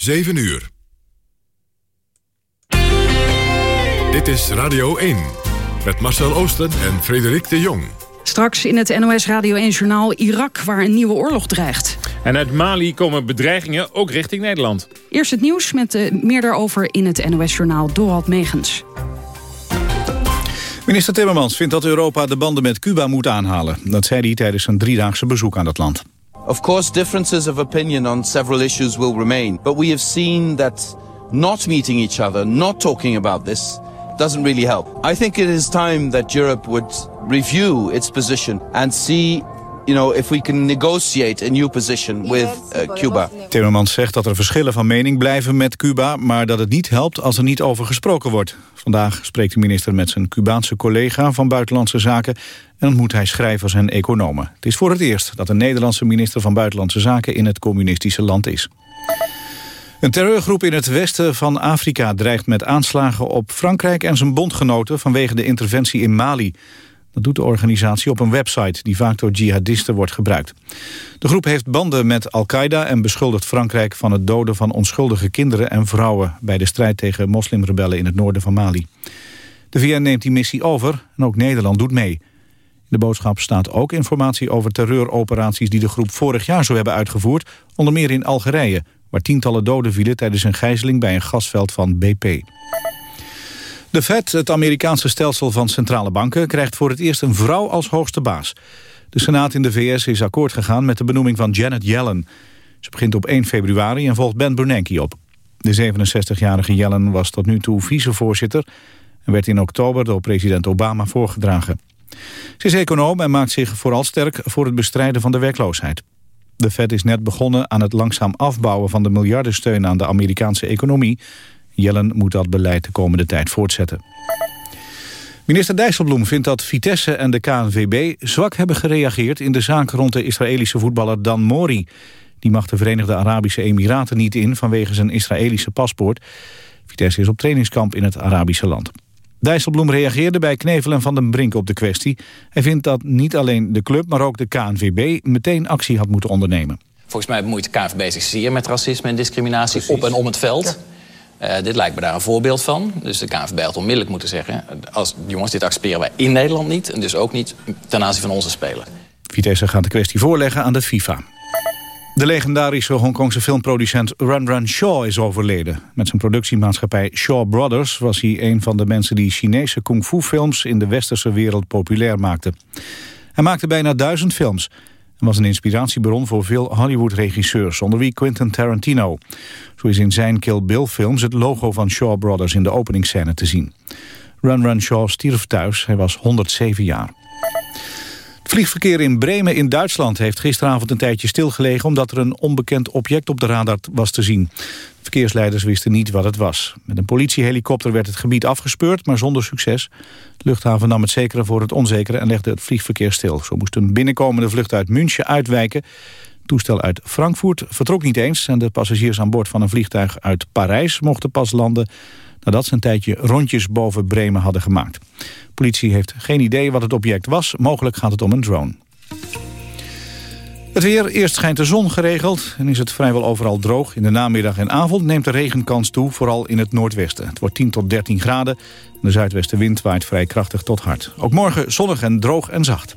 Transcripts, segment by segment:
7 uur. Dit is Radio 1 met Marcel Oosten en Frederik de Jong. Straks in het NOS Radio 1-journaal Irak, waar een nieuwe oorlog dreigt. En uit Mali komen bedreigingen ook richting Nederland. Eerst het nieuws met uh, meer daarover in het NOS-journaal Dorald Megens. Minister Timmermans vindt dat Europa de banden met Cuba moet aanhalen. Dat zei hij tijdens een driedaagse bezoek aan dat land. Of course, differences of opinion on several issues will remain. But we have seen that not meeting each other, not talking about this, doesn't really help. I think it is time that Europe would review its position and see you know, if we can negotiate a new position with uh, Cuba. Timmermans zegt dat er verschillen van mening blijven met Cuba... maar dat het niet helpt als er niet over gesproken wordt. Vandaag spreekt de minister met zijn Cubaanse collega van Buitenlandse Zaken... en ontmoet hij schrijvers en economen. Het is voor het eerst dat een Nederlandse minister van Buitenlandse Zaken... in het communistische land is. Een terreurgroep in het westen van Afrika dreigt met aanslagen op Frankrijk en zijn bondgenoten vanwege de interventie in Mali. Doet de organisatie op een website die vaak door jihadisten wordt gebruikt. De groep heeft banden met Al-Qaeda en beschuldigt Frankrijk van het doden van onschuldige kinderen en vrouwen bij de strijd tegen moslimrebellen in het noorden van Mali. De VN neemt die missie over en ook Nederland doet mee. In de boodschap staat ook informatie over terreuroperaties die de groep vorig jaar zou hebben uitgevoerd, onder meer in Algerije, waar tientallen doden vielen tijdens een gijzeling bij een gasveld van BP. De Fed, het Amerikaanse stelsel van centrale banken... krijgt voor het eerst een vrouw als hoogste baas. De Senaat in de VS is akkoord gegaan met de benoeming van Janet Yellen. Ze begint op 1 februari en volgt Ben Bernanke op. De 67-jarige Yellen was tot nu toe vicevoorzitter... en werd in oktober door president Obama voorgedragen. Ze is econoom en maakt zich vooral sterk voor het bestrijden van de werkloosheid. De Fed is net begonnen aan het langzaam afbouwen van de miljardensteun aan de Amerikaanse economie. Jellen moet dat beleid de komende tijd voortzetten. Minister Dijsselbloem vindt dat Vitesse en de KNVB zwak hebben gereageerd in de zaak rond de Israëlische voetballer Dan Mori. Die mag de Verenigde Arabische Emiraten niet in vanwege zijn Israëlische paspoort. Vitesse is op trainingskamp in het Arabische land. Dijsselbloem reageerde bij Knevel en Van den Brink op de kwestie. Hij vindt dat niet alleen de club, maar ook de KNVB meteen actie had moeten ondernemen. Volgens mij bemoeit de KNVB zich zeer met racisme en discriminatie op en om het veld. Uh, dit lijkt me daar een voorbeeld van. Dus de KNVB had onmiddellijk moeten zeggen... Als, jongens, dit accepteren wij in Nederland niet... en dus ook niet ten aanzien van onze spelen. Vitesse gaat de kwestie voorleggen aan de FIFA. De legendarische Hongkongse filmproducent Run Run Shaw is overleden. Met zijn productiemaatschappij Shaw Brothers was hij een van de mensen die Chinese kung fu films in de westerse wereld populair maakten. Hij maakte bijna duizend films en was een inspiratiebron voor veel Hollywood-regisseurs, onder wie Quentin Tarantino. Zo is in zijn Kill Bill-films het logo van Shaw Brothers in de openingsscène te zien. Run Run Shaw stierf thuis, hij was 107 jaar. Vliegverkeer in Bremen in Duitsland heeft gisteravond een tijdje stilgelegen... omdat er een onbekend object op de radar was te zien. Verkeersleiders wisten niet wat het was. Met een politiehelikopter werd het gebied afgespeurd, maar zonder succes. De luchthaven nam het zekere voor het onzekere en legde het vliegverkeer stil. Zo moest een binnenkomende vlucht uit München uitwijken. Het toestel uit Frankfurt vertrok niet eens... en de passagiers aan boord van een vliegtuig uit Parijs mochten pas landen nadat ze een tijdje rondjes boven Bremen hadden gemaakt. Politie heeft geen idee wat het object was. Mogelijk gaat het om een drone. Het weer, eerst schijnt de zon geregeld en is het vrijwel overal droog. In de namiddag en avond neemt de regenkans toe, vooral in het noordwesten. Het wordt 10 tot 13 graden en de zuidwestenwind waait vrij krachtig tot hard. Ook morgen zonnig en droog en zacht.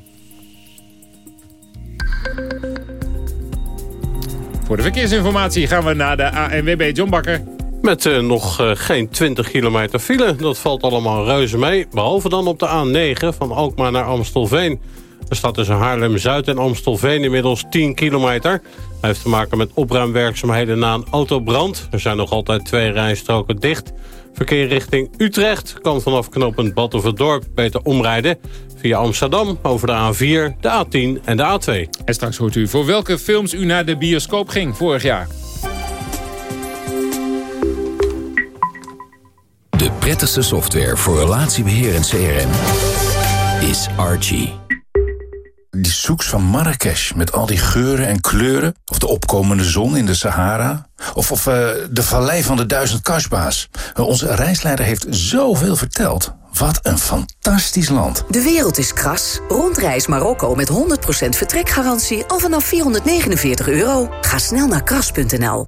Voor de verkeersinformatie gaan we naar de ANWB John Bakker. Met uh, nog uh, geen 20 kilometer file. Dat valt allemaal reuze mee. Behalve dan op de A9 van Alkmaar naar Amstelveen. Er staat tussen Haarlem-Zuid en Amstelveen inmiddels 10 kilometer. Hij heeft te maken met opruimwerkzaamheden na een autobrand. Er zijn nog altijd twee rijstroken dicht. Verkeer richting Utrecht kan vanaf knooppunt Battenverdorp beter omrijden... via Amsterdam over de A4, de A10 en de A2. En straks hoort u voor welke films u naar de bioscoop ging vorig jaar. De prettigste software voor relatiebeheer en CRM is Archie. Die zoeks van Marrakesh met al die geuren en kleuren. Of de opkomende zon in de Sahara. Of, of uh, de vallei van de duizend kasba's. Onze reisleider heeft zoveel verteld. Wat een fantastisch land. De wereld is kras. Rondreis Marokko met 100% vertrekgarantie al vanaf 449 euro. Ga snel naar kras.nl.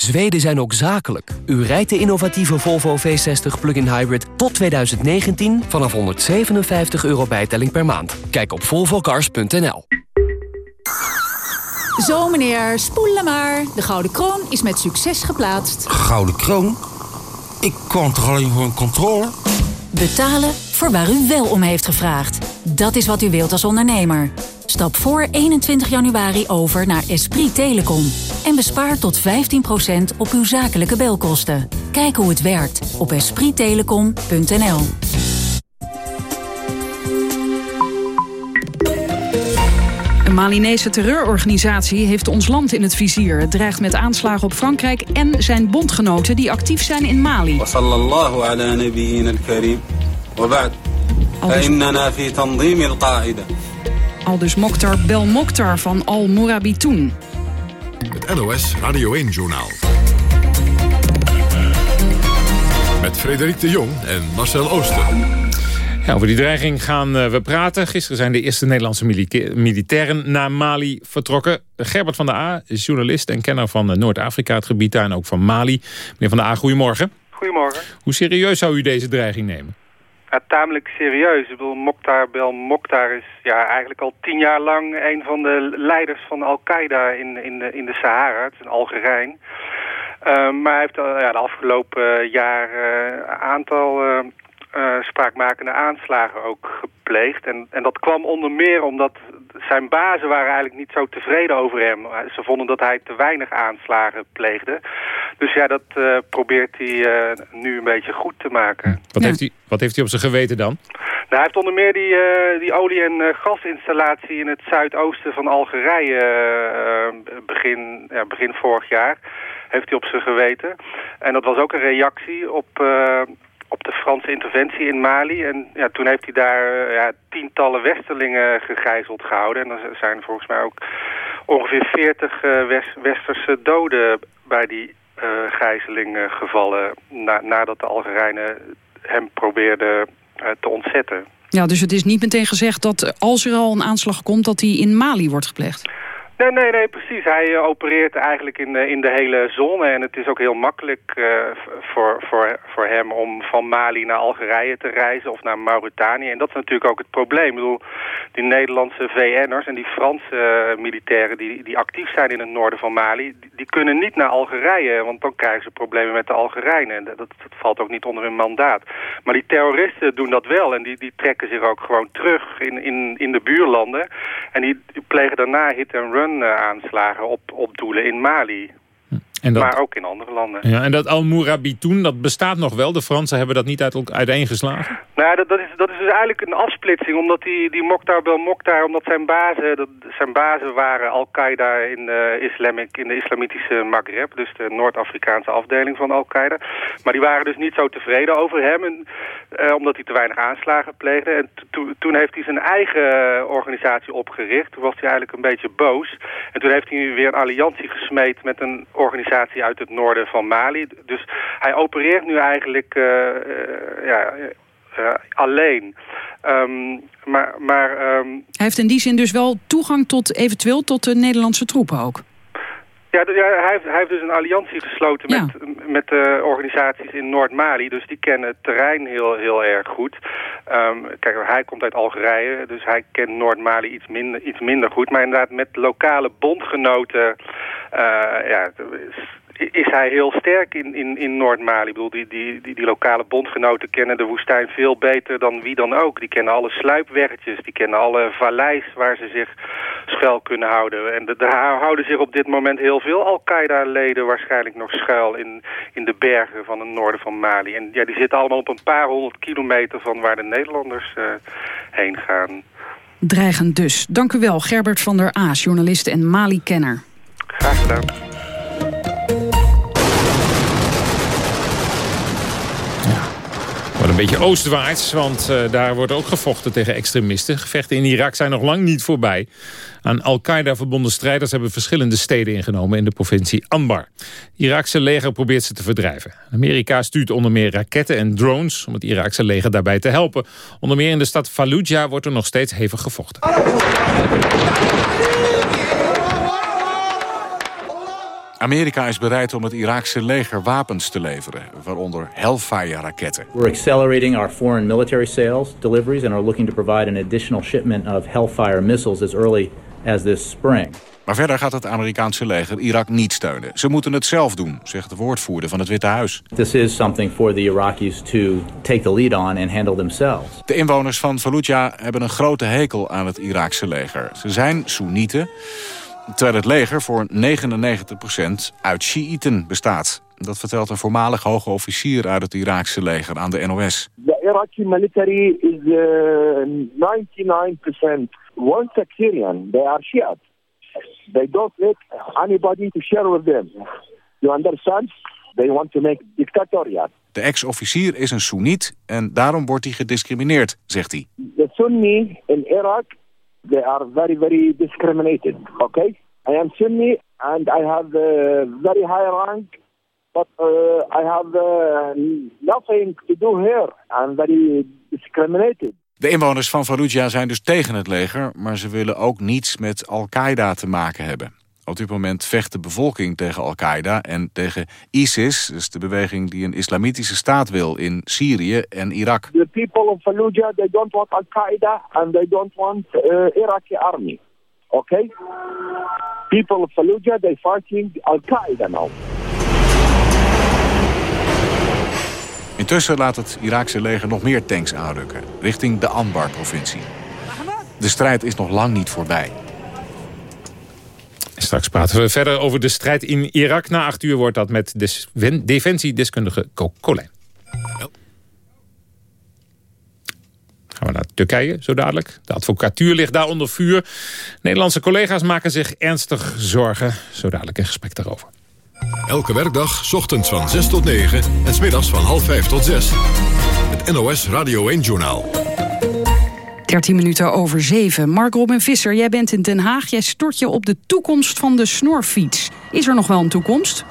Zweden zijn ook zakelijk. U rijdt de innovatieve Volvo V60 Plug-in Hybrid tot 2019 vanaf 157 euro bijtelling per maand. Kijk op volvocars.nl. Zo meneer, spoelen maar. De Gouden Kroon is met succes geplaatst. Gouden Kroon? Ik kwam toch alleen voor een controle? Betalen voor waar u wel om heeft gevraagd. Dat is wat u wilt als ondernemer. Stap voor 21 januari over naar Esprit Telecom. En bespaar tot 15% op uw zakelijke belkosten. Kijk hoe het werkt op esprittelecom.nl. Een Malinese terreurorganisatie heeft ons land in het vizier. Het dreigt met aanslagen op Frankrijk en zijn bondgenoten die actief zijn in Mali. Aldus Mokhtar Bel Mokhtar van Al Mourabitoun. Het NOS Radio 1-journaal. Met Frederik de Jong en Marcel Ooster. Ja, over die dreiging gaan eh, we praten. Gisteren zijn de eerste Nederlandse militairen naar Mali vertrokken. Gerbert van der A, journalist en kenner van eh, Noord-Afrika, het gebied daar en ook van Mali. Meneer van der A, goedemorgen. Goedemorgen. Hoe serieus zou u deze dreiging nemen? Ja, tamelijk serieus. Ik bedoel, Mokhtar Bel Mokhtar is ja, eigenlijk al tien jaar lang een van de leiders van Al-Qaeda in, in, de, in de Sahara. Het is een Algerijn. Uh, maar hij heeft ja, de afgelopen jaar een aantal uh, spraakmakende aanslagen ook gepleegd. En, en dat kwam onder meer omdat zijn bazen waren eigenlijk niet zo tevreden over hem. Ze vonden dat hij te weinig aanslagen pleegde. Dus ja, dat uh, probeert hij uh, nu een beetje goed te maken. Wat, heeft hij, wat heeft hij op zijn geweten dan? Nou, hij heeft onder meer die, die olie- en gasinstallatie in het zuidoosten van Algerije begin, ja, begin vorig jaar heeft hij op zijn geweten. En dat was ook een reactie op op de Franse interventie in Mali. En ja, toen heeft hij daar uh, ja, tientallen westerlingen gegijzeld gehouden. En er zijn volgens mij ook ongeveer veertig uh, west westerse doden bij die uh, gijzeling gevallen... Na nadat de Algerijnen hem probeerden te ontzetten. Ja, dus het is niet meteen gezegd dat als er al een aanslag komt... dat die in Mali wordt gepleegd? Nee, nee, nee, precies. Hij uh, opereert eigenlijk in, uh, in de hele zone. En het is ook heel makkelijk uh, voor, voor, voor hem om van Mali naar Algerije te reizen of naar Mauritanië. En dat is natuurlijk ook het probleem. Ik bedoel, die Nederlandse VN'ers en die Franse militairen die, die actief zijn in het noorden van Mali... Die, kunnen niet naar Algerije, want dan krijgen ze problemen met de Algerijnen. En dat, valt ook niet onder hun mandaat. Maar die terroristen doen dat wel en die, die trekken zich ook gewoon terug in, in, in de buurlanden. En die plegen daarna hit en run aanslagen op, op doelen in Mali. En dat, maar ook in andere landen. Ja, en dat Al-Mourabitoun, dat bestaat nog wel? De Fransen hebben dat niet uit, uiteengeslagen? Nou dat, dat, is, dat is dus eigenlijk een afsplitsing. Omdat die, die Mokhtar Bel Mokhtar, omdat zijn bazen, dat, zijn bazen waren Al-Qaeda in, Islamic, in de islamitische Maghreb. Dus de Noord-Afrikaanse afdeling van Al-Qaeda. Maar die waren dus niet zo tevreden over hem. En, uh, omdat hij te weinig aanslagen pleegde. En toen heeft hij zijn eigen organisatie opgericht. Toen was hij eigenlijk een beetje boos. En toen heeft hij weer een alliantie gesmeed met een organisatie uit het noorden van Mali. Dus hij opereert nu eigenlijk uh, uh, ja, uh, alleen. Um, maar, maar, um... Hij heeft in die zin dus wel toegang tot eventueel tot de Nederlandse troepen ook? Ja, ja hij, heeft, hij, heeft, dus een alliantie gesloten met, ja. met de organisaties in Noord-Mali. Dus die kennen het terrein heel, heel erg goed. Um, kijk, hij komt uit Algerije, dus hij kent Noord-Mali iets minder, iets minder goed. Maar inderdaad met lokale bondgenoten uh, ja, is hij heel sterk in, in, in Noord-Mali. Ik bedoel, die, die, die, die, lokale bondgenoten kennen de woestijn veel beter dan wie dan ook. Die kennen alle sluipweggetjes, die kennen alle valleis waar ze zich schuil kunnen houden. En daar houden zich op dit moment heel veel Al-Qaeda-leden waarschijnlijk nog schuil in, in de bergen van het noorden van Mali. En ja, die zitten allemaal op een paar honderd kilometer van waar de Nederlanders uh, heen gaan. Dreigend dus. Dank u wel, Gerbert van der Aas, journalist en Mali-kenner. Graag gedaan. Beetje oostwaarts, want uh, daar wordt ook gevochten tegen extremisten. Gevechten in Irak zijn nog lang niet voorbij. Aan Al-Qaeda verbonden strijders hebben verschillende steden ingenomen in de provincie Anbar. Het Iraakse leger probeert ze te verdrijven. Amerika stuurt onder meer raketten en drones om het Iraakse leger daarbij te helpen. Onder meer in de stad Fallujah wordt er nog steeds hevig gevochten. Amerika is bereid om het Iraakse leger wapens te leveren, waaronder Hellfire-raketten. We're accelerating our foreign military sales deliveries and are looking to provide an additional shipment of Hellfire missiles as early as this spring. Maar verder gaat het Amerikaanse leger Irak niet steunen. Ze moeten het zelf doen, zegt de woordvoerder van het Witte Huis. This is something for the Iraqis to take the lead on and handle themselves. De inwoners van Fallujah hebben een grote hekel aan het Iraakse leger. Ze zijn Soenieten terwijl het leger voor 99% uit Shiiten bestaat. Dat vertelt een voormalig hoge officier uit het Iraakse leger aan de NOS. The Iraqi military is uh, 99% one sectarian. They are Shiite. They don't let anybody to share with them. You understand? They want to make dictatorial. De ex-officier is een Soeniet en daarom wordt hij gediscrimineerd, zegt hij. The Sunni in Iraq they are very, very discriminated. Okay, I am Sunni and I have a very high rank, but uh, I have uh, nothing to do here. I'm very discriminated. De inwoners van Fallujah zijn dus tegen het leger, maar ze willen ook niets met Al-Qaeda te maken hebben. Op dit moment vecht de bevolking tegen Al-Qaeda en tegen ISIS, dus de beweging die een islamitische staat wil in Syrië en Irak. The people of Fallujah, they don't want Al-Qaeda and they don't want uh, Iraqi army. Okay? People of Fallujah, they fighting Al-Qaeda now. Intussen laat het Iraakse leger nog meer tanks aanrukken, richting de Anbar-provincie. De strijd is nog lang niet voorbij. Straks praten we verder over de strijd in Irak. Na acht uur wordt dat met defensiedeskundige Colijn. Gaan we naar Turkije, zo dadelijk. De advocatuur ligt daar onder vuur. Nederlandse collega's maken zich ernstig zorgen. Zo dadelijk een gesprek daarover. Elke werkdag, ochtends van 6 tot 9 en smiddags van half 5 tot 6. Het NOS Radio 1-journaal. 13 minuten over 7. Mark Robin Visser, jij bent in Den Haag. Jij stort je op de toekomst van de snorfiets. Is er nog wel een toekomst?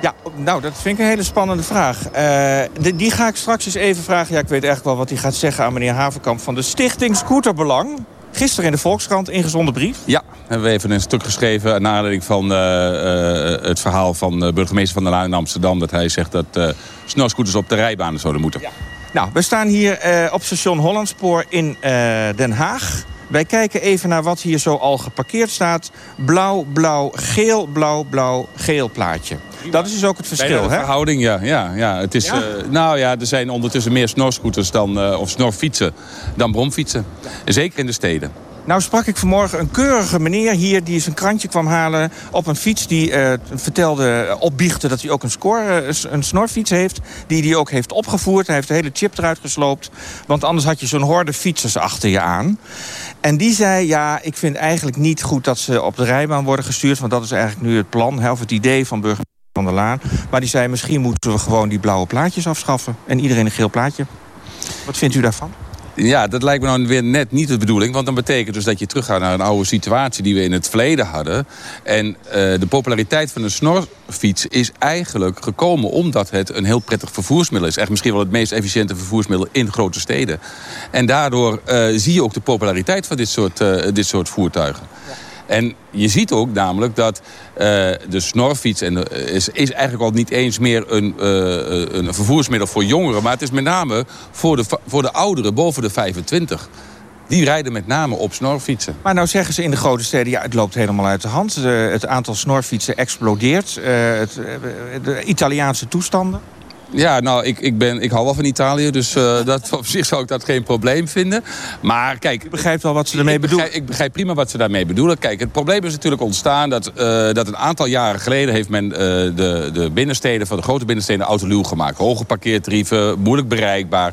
Ja, nou, dat vind ik een hele spannende vraag. Uh, die ga ik straks eens even vragen. Ja, ik weet eigenlijk wel wat hij gaat zeggen aan meneer Havenkamp... van de Stichting Scooterbelang. Gisteren in de Volkskrant, ingezonden brief. Ja, hebben we even een stuk geschreven... naar aanleiding van uh, uh, het verhaal van de burgemeester van de Laan in Amsterdam... dat hij zegt dat uh, snorscooters op de rijbanen zouden moeten. Ja. Nou, we staan hier op station Hollandspoor in Den Haag. Wij kijken even naar wat hier zo al geparkeerd staat. Blauw, blauw, geel, blauw, blauw, geel plaatje. Dat is dus ook het verschil, hè? verhouding, ja. ja, ja. Het is, ja? Uh, nou ja, er zijn ondertussen meer snorscooters dan, of snorfietsen dan bromfietsen. Zeker in de steden. Nou sprak ik vanmorgen een keurige meneer hier... die zijn krantje kwam halen op een fiets. Die uh, vertelde, opbiechte dat hij ook een, score, uh, een snorfiets heeft. Die hij ook heeft opgevoerd. Hij heeft de hele chip eruit gesloopt. Want anders had je zo'n horde fietsers achter je aan. En die zei, ja, ik vind eigenlijk niet goed dat ze op de rijbaan worden gestuurd. Want dat is eigenlijk nu het plan, of het idee van burgemeester van der Laan. Maar die zei, misschien moeten we gewoon die blauwe plaatjes afschaffen. En iedereen een geel plaatje. Wat vindt u daarvan? Ja, dat lijkt me nou weer net niet de bedoeling. Want dan betekent dus dat je teruggaat naar een oude situatie die we in het verleden hadden. En uh, de populariteit van de snorfiets is eigenlijk gekomen omdat het een heel prettig vervoersmiddel is. Echt misschien wel het meest efficiënte vervoersmiddel in grote steden. En daardoor uh, zie je ook de populariteit van dit soort, uh, dit soort voertuigen. En je ziet ook namelijk dat uh, de snorfiets en de, is, is eigenlijk al niet eens meer een, uh, een vervoersmiddel voor jongeren. Maar het is met name voor de, voor de ouderen boven de 25. die rijden met name op snorfietsen. Maar nou zeggen ze in de grote steden, ja, het loopt helemaal uit de hand. het aantal snorfietsen explodeert. het, de Italiaanse toestanden. Ja, nou, ik, ik, ben, ik hou wel van Italië, dus uh, dat, op zich zou ik dat geen probleem vinden. Maar kijk... Je begrijpt wel wat ze ermee bedoelen? Ik begrijp prima wat ze daarmee bedoelen. Kijk, het probleem is natuurlijk ontstaan dat, uh, dat een aantal jaren geleden... heeft men uh, de, de binnensteden, van de grote binnensteden, autoluw gemaakt. Hoge parkeertarieven, moeilijk bereikbaar.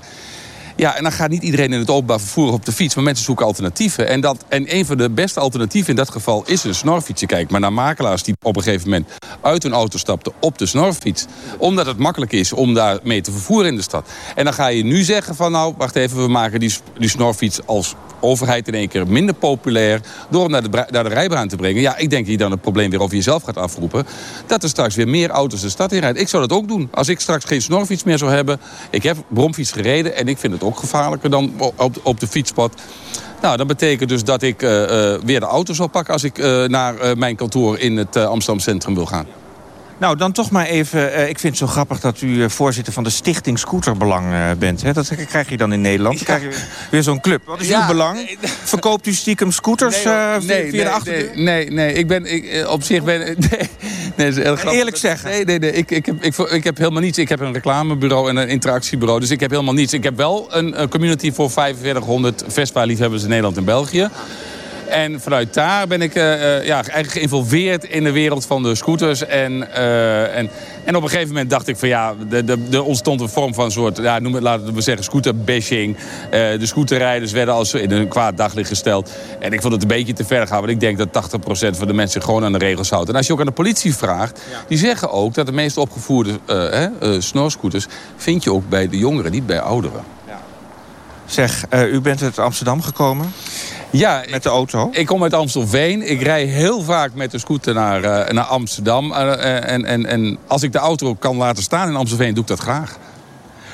Ja, en dan gaat niet iedereen in het openbaar vervoer op de fiets. Maar mensen zoeken alternatieven. En, dat, en een van de beste alternatieven in dat geval is een snorfiets. Kijk maar naar makelaars die op een gegeven moment uit hun auto stapten op de snorfiets. Omdat het makkelijk is om daar mee te vervoeren in de stad. En dan ga je nu zeggen van nou, wacht even, we maken die, die snorfiets als overheid in één keer minder populair... door hem naar de, naar de rijbaan te brengen. Ja, ik denk dat je dan het probleem weer over jezelf gaat afroepen. Dat er straks weer meer auto's de stad in rijden. Ik zou dat ook doen. Als ik straks geen snorfiets meer zou hebben... ik heb bromfiets gereden en ik vind het ook gevaarlijker dan op, op de fietspad... Nou, dat betekent dus dat ik uh, uh, weer de auto zal pakken... als ik uh, naar mijn kantoor in het Amsterdam Centrum wil gaan. Nou, dan toch maar even... Uh, ik vind het zo grappig dat u uh, voorzitter van de Stichting Scooterbelang uh, bent. Hè? Dat krijg je dan in Nederland. Krijg je weer zo'n club. Wat is ja, uw belang? Nee, Verkoopt u stiekem scooters nee, via nee, de achterdeur? Nee, nee, nee, ik ben ik, op zich ben... Nee, nee. Eerlijk zeggen. Nee, nee, nee. Ik, ik, heb, ik, ik heb helemaal niets. Ik heb een reclamebureau en een interactiebureau. Dus ik heb helemaal niets. Ik heb wel een, een community voor 4500 Vespa-liefhebbers in Nederland en België. En vanuit daar ben ik uh, ja, eigenlijk geïnvolveerd in de wereld van de scooters. En, uh, en, en op een gegeven moment dacht ik van ja, er ontstond een vorm van een soort, ja, noem het, laten we zeggen, scooterbashing. De scooterrijders werden als in een kwaad daglicht gesteld. En ik vond het een beetje te ver gaan, want ik denk dat 80% van de mensen gewoon aan de regels houdt. En als je ook aan de politie vraagt, die zeggen ook dat de meest opgevoerde snorscooters vind je ook bij de jongeren, niet bij ouderen. Ja. Zeg, u bent uit Amsterdam gekomen? Ja, met de auto? Ik kom uit Amstelveen. Ik rij heel vaak met de scooter naar, uh, naar Amsterdam. Uh, en, en, en als ik de auto kan laten staan in Amstelveen, doe ik dat graag.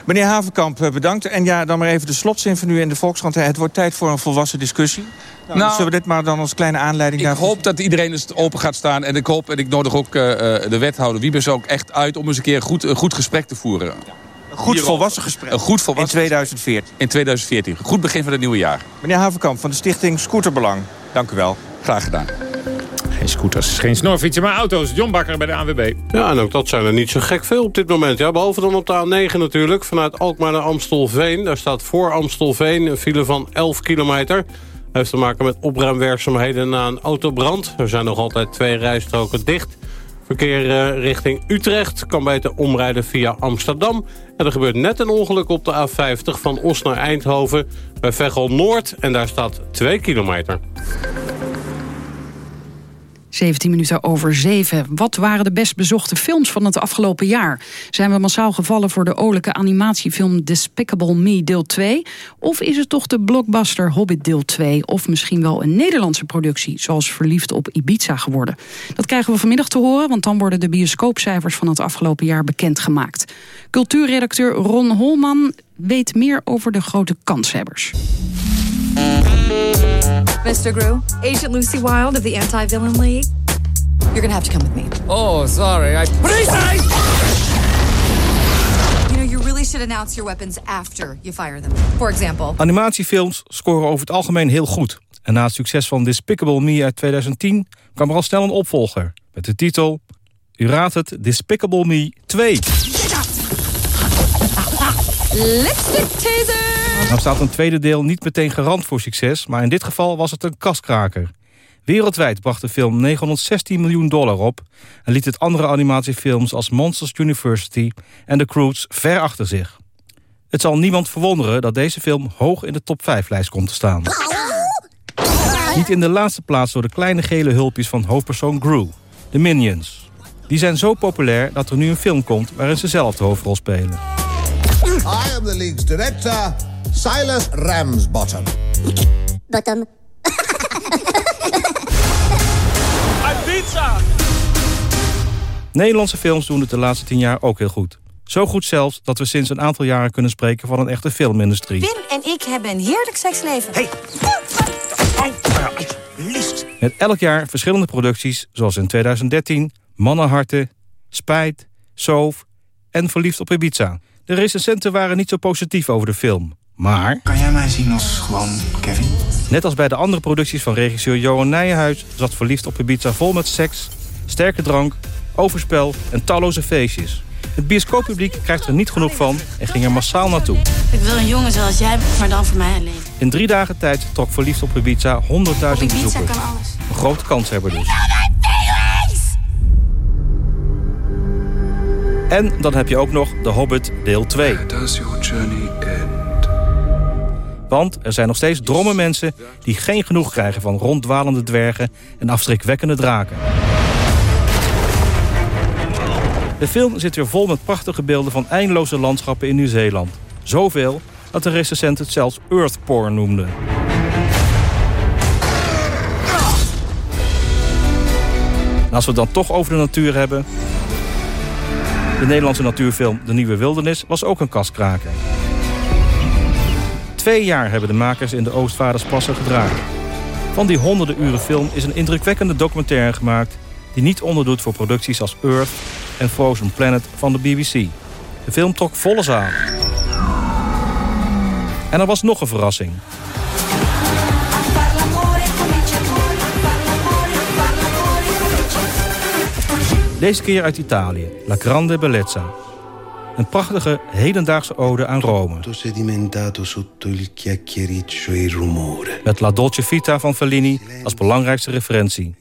Meneer Havenkamp, bedankt. En ja, dan maar even de slotzin van u in de Volkskrant. Het wordt tijd voor een volwassen discussie. Nou, nou zullen we dit maar dan als kleine aanleiding ik hoop dat iedereen eens open gaat staan. En ik hoop, en ik nodig ook uh, de wethouder Wiebes ook echt uit... om eens een keer goed, een goed gesprek te voeren. Ja. Een goed volwassen gesprek. Een goed volwassen in 2014. In 2014. Goed begin van het nieuwe jaar. Meneer Havenkamp van de stichting Scooterbelang. Dank u wel. Graag gedaan. Geen scooters, geen snorfietsen, maar auto's. John Bakker bij de ANWB. Ja, en ook dat zijn er niet zo gek veel op dit moment. Ja, behalve dan op de A9 natuurlijk. Vanuit Alkmaar naar Amstelveen. Daar staat voor Amstelveen een file van 11 kilometer. heeft te maken met opruimwerkzaamheden na een autobrand. Er zijn nog altijd twee rijstroken dicht. Verkeer uh, richting Utrecht kan beter omrijden via Amsterdam. En er gebeurt net een ongeluk op de A50 van Os naar Eindhoven... bij Veghel Noord en daar staat 2 kilometer. 17 minuten over 7. Wat waren de best bezochte films van het afgelopen jaar? Zijn we massaal gevallen voor de olijke animatiefilm Despicable Me deel 2? Of is het toch de blockbuster Hobbit deel 2? Of misschien wel een Nederlandse productie, zoals Verliefd op Ibiza geworden? Dat krijgen we vanmiddag te horen, want dan worden de bioscoopcijfers van het afgelopen jaar bekendgemaakt. Cultuurredacteur Ron Holman weet meer over de grote kanshebbers. Mr. Gru, Agent Lucy Wilde of the Anti-Villain League. You're gonna have to come with me. Oh, sorry. I... Police! You know, you really should announce your weapons after you fire them. For example... Animatiefilms scoren over het algemeen heel goed. En na het succes van Despicable Me uit 2010... kwam er al snel een opvolger. Met de titel... U raadt het, Despicable Me 2. Lipstick taser! Nou staat een tweede deel niet meteen garant voor succes... maar in dit geval was het een kaskraker. Wereldwijd bracht de film 916 miljoen dollar op... en liet het andere animatiefilms als Monsters University en The Croods ver achter zich. Het zal niemand verwonderen dat deze film hoog in de top 5-lijst komt te staan. Niet in de laatste plaats door de kleine gele hulpjes van hoofdpersoon Gru, de Minions. Die zijn zo populair dat er nu een film komt waarin ze zelf de hoofdrol spelen. I am the league's director, Silas Ramsbottom. Bottom. pizza! Nederlandse films doen het de laatste tien jaar ook heel goed. Zo goed zelfs dat we sinds een aantal jaren kunnen spreken van een echte filmindustrie. Wim en ik hebben een heerlijk seksleven. Hey. Met elk jaar verschillende producties, zoals in 2013... Mannenharten, Spijt, Soof en Verliefd op Ibiza. De recensenten waren niet zo positief over de film. Maar... Kan jij mij zien als gewoon Kevin? Net als bij de andere producties van regisseur Johan Nijenhuis... zat Verliefd op Ibiza vol met seks, sterke drank, overspel en talloze feestjes. Het bioscooppubliek krijgt er niet genoeg van en ging er massaal naartoe. Ik wil een jongen zoals jij, maar dan voor mij alleen. In drie dagen tijd trok Verliefd op Ibiza 100.000 bezoekers. kan alles. Een grote kans hebben dus. En dan heb je ook nog The Hobbit deel 2. Want er zijn nog steeds dromme mensen die geen genoeg krijgen van ronddwalende dwergen en afschrikwekkende draken. De film zit weer vol met prachtige beelden van eindeloze landschappen in Nieuw-Zeeland. Zoveel dat de recensent het zelfs earthporn noemde. En als we het dan toch over de natuur hebben... De Nederlandse natuurfilm De Nieuwe Wildernis was ook een kaskraker. Twee jaar hebben de makers in de Oostvaardersplassen gedragen. Van die honderden uren film is een indrukwekkende documentaire gemaakt... die niet onderdoet voor producties als Earth en Frozen Planet van de BBC. De film trok volle zaal. En er was nog een verrassing. Deze keer uit Italië, La Grande Bellezza. Een prachtige hedendaagse ode aan Rome. Met La Dolce Vita van Fellini als belangrijkste referentie.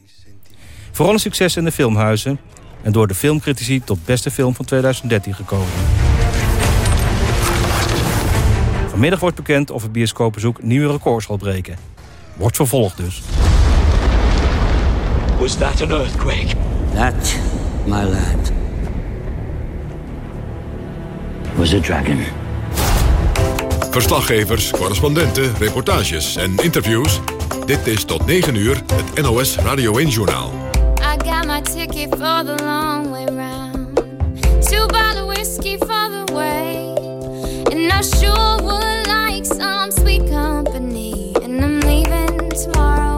Vooral een succes in de filmhuizen en door de filmcritici tot beste film van 2013 gekozen. Vanmiddag wordt bekend of het bioscoopbezoek nieuwe records zal breken. Wordt vervolgd dus. Was that an earthquake? That, my lad, was a dragon. Verslaggevers, correspondenten, reportages en interviews. Dit is tot 9 uur het NOS Radio 1-journaal. I got my ticket for the long way round. Two bottle whiskey for the way. And I sure would like some sweet company. And I'm leaving tomorrow.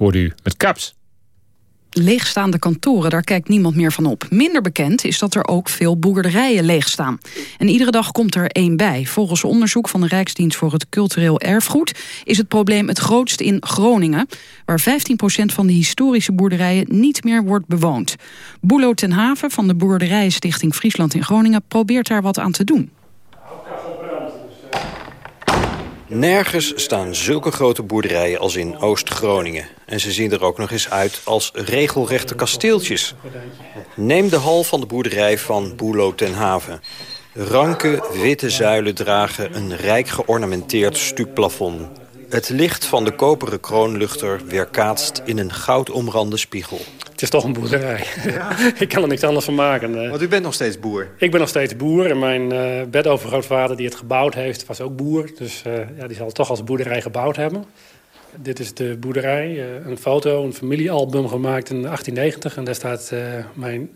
Hoorde u met Kaps. Leegstaande kantoren, daar kijkt niemand meer van op. Minder bekend is dat er ook veel boerderijen leegstaan. En iedere dag komt er één bij. Volgens onderzoek van de Rijksdienst voor het Cultureel Erfgoed... is het probleem het grootst in Groningen... waar 15% van de historische boerderijen niet meer wordt bewoond. Boelo ten Haven van de Boerderijenstichting Friesland in Groningen... probeert daar wat aan te doen. Nergens staan zulke grote boerderijen als in Oost-Groningen. En ze zien er ook nog eens uit als regelrechte kasteeltjes. Neem de hal van de boerderij van Boelo ten Haven. Ranke, witte zuilen dragen een rijk geornamenteerd stuupplafond. Het licht van de koperen kroonluchter weerkaatst in een goudomrande spiegel. Het is toch een boerderij. ik kan er niks anders van maken. Want u bent nog steeds boer? Ik ben nog steeds boer. En mijn uh, bedovergrootvader die het gebouwd heeft, was ook boer. Dus uh, ja, die zal het toch als boerderij gebouwd hebben. Dit is de boerderij, uh, een foto, een familiealbum gemaakt in 1890. En daar staat uh, mijn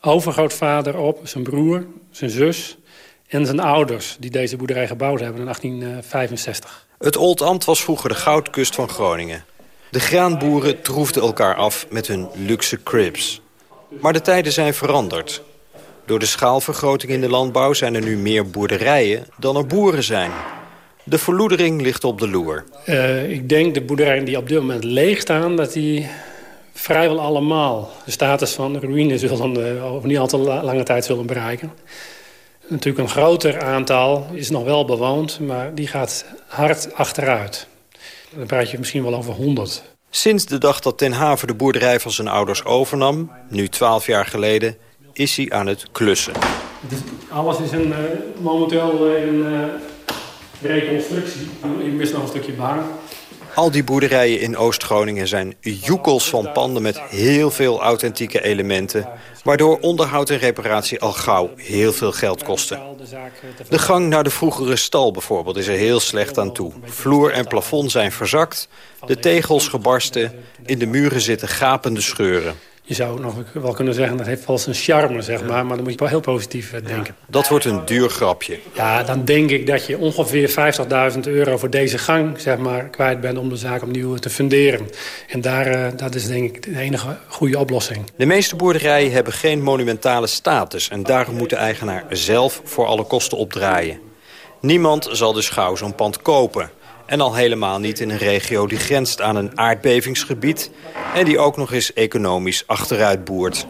overgrootvader op, zijn broer, zijn zus en zijn ouders... die deze boerderij gebouwd hebben in 1865. Het Oldambt was vroeger de goudkust van Groningen. De graanboeren troefden elkaar af met hun luxe cribs. Maar de tijden zijn veranderd. Door de schaalvergroting in de landbouw zijn er nu meer boerderijen dan er boeren zijn. De verloedering ligt op de loer. Uh, ik denk de boerderijen die op dit moment leeg staan... dat die vrijwel allemaal de status van ruïne zullen, uh, over niet al te lange tijd zullen bereiken. Natuurlijk een groter aantal is nog wel bewoond, maar die gaat hard achteruit. Dan praat je misschien wel over 100. Sinds de dag dat Ten Haven de boerderij van zijn ouders overnam, nu 12 jaar geleden, is hij aan het klussen. Alles is een, uh, momenteel uh, in uh, reconstructie. Ik mis nog een stukje baan. Al die boerderijen in Oost-Groningen zijn joekels van panden met heel veel authentieke elementen... waardoor onderhoud en reparatie al gauw heel veel geld kosten. De gang naar de vroegere stal bijvoorbeeld is er heel slecht aan toe. Vloer en plafond zijn verzakt, de tegels gebarsten... in de muren zitten gapende scheuren je zou nog wel kunnen zeggen, dat heeft wel zijn charme, zeg maar. Maar dan moet je wel heel positief eh, denken. dat wordt een duur grapje. Ja, dan denk ik dat je ongeveer 50.000 euro voor deze gang, zeg maar, kwijt bent... om de zaak opnieuw te funderen. En daar, uh, dat is denk ik de enige goede oplossing. De meeste boerderijen hebben geen monumentale status... en daarom moet de eigenaar zelf voor alle kosten opdraaien. Niemand zal dus gauw zo'n pand kopen... En al helemaal niet in een regio die grenst aan een aardbevingsgebied... en die ook nog eens economisch achteruit boert.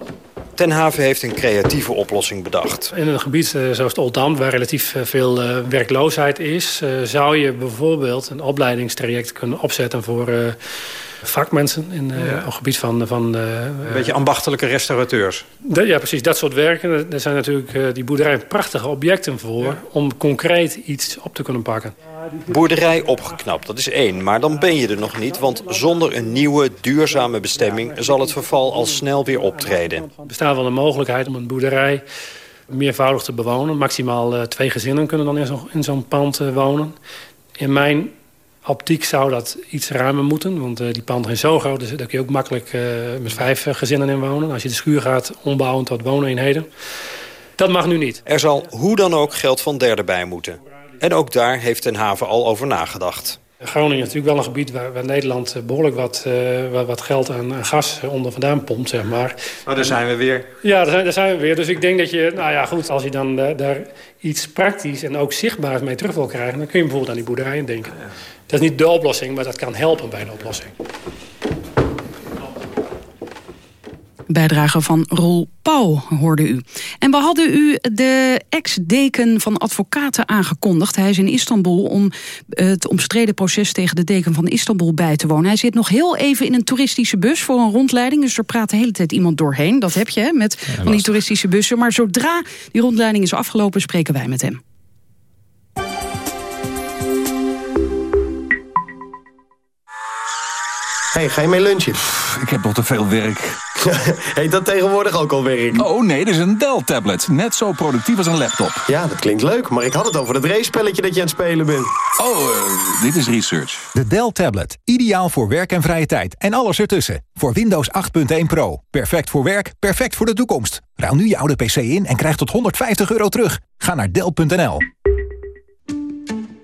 Ten Haven heeft een creatieve oplossing bedacht. In een gebied uh, zoals Oldam, waar relatief uh, veel uh, werkloosheid is... zou je bijvoorbeeld een opleidingstraject kunnen opzetten voor vakmensen in uh, ja. het gebied van... van uh, een beetje ambachtelijke restaurateurs. De, ja, precies, dat soort werken. Er zijn natuurlijk uh, die boerderijen prachtige objecten voor... Ja. om concreet iets op te kunnen pakken. Boerderij opgeknapt, dat is één. Maar dan ben je er nog niet, want zonder een nieuwe, duurzame bestemming... zal het verval al snel weer optreden. Er bestaat wel een mogelijkheid om een boerderij meervoudig te bewonen. Maximaal twee gezinnen kunnen dan in zo'n zo pand wonen. In mijn optiek zou dat iets ruimer moeten. Want uh, die panden zijn zo groot, dus daar kun je ook makkelijk uh, met vijf uh, gezinnen in wonen. Als je de schuur gaat ombouwen tot wooneenheden. Dat mag nu niet. Er zal hoe dan ook geld van derden bij moeten. En ook daar heeft Den Haven al over nagedacht. Groningen is natuurlijk wel een gebied waar, waar Nederland behoorlijk wat, uh, wat geld aan, aan, gas onder vandaan pompt, zeg maar. Maar daar zijn we weer. Ja, daar zijn, daar zijn we weer. Dus ik denk dat je, nou ja, goed, als je dan uh, daar iets praktisch en ook zichtbaars mee terug wil krijgen, dan kun je bijvoorbeeld aan die boerderijen denken. Ja. Dat is niet de oplossing, maar dat kan helpen bij de oplossing. Bijdrage van Roel Pauw hoorde u. En we hadden u de ex-deken van advocaten aangekondigd. Hij is in Istanbul om het omstreden proces tegen de deken van Istanbul bij te wonen. Hij zit nog heel even in een toeristische bus voor een rondleiding. Dus er praat de hele tijd iemand doorheen. Dat heb je hè, met van die toeristische bussen. Maar zodra die rondleiding is afgelopen, spreken wij met hem. Hey, ga je mee lunchen? Pff, ik heb nog te veel werk. Heet dat tegenwoordig ook al werk? Oh nee, dit is een Dell-tablet. Net zo productief als een laptop. Ja, dat klinkt leuk, maar ik had het over het race-spelletje dat je aan het spelen bent. Oh, uh, dit is research. De Dell-tablet. Ideaal voor werk en vrije tijd. En alles ertussen. Voor Windows 8.1 Pro. Perfect voor werk, perfect voor de toekomst. Ruil nu je oude PC in en krijg tot 150 euro terug. Ga naar Dell.nl.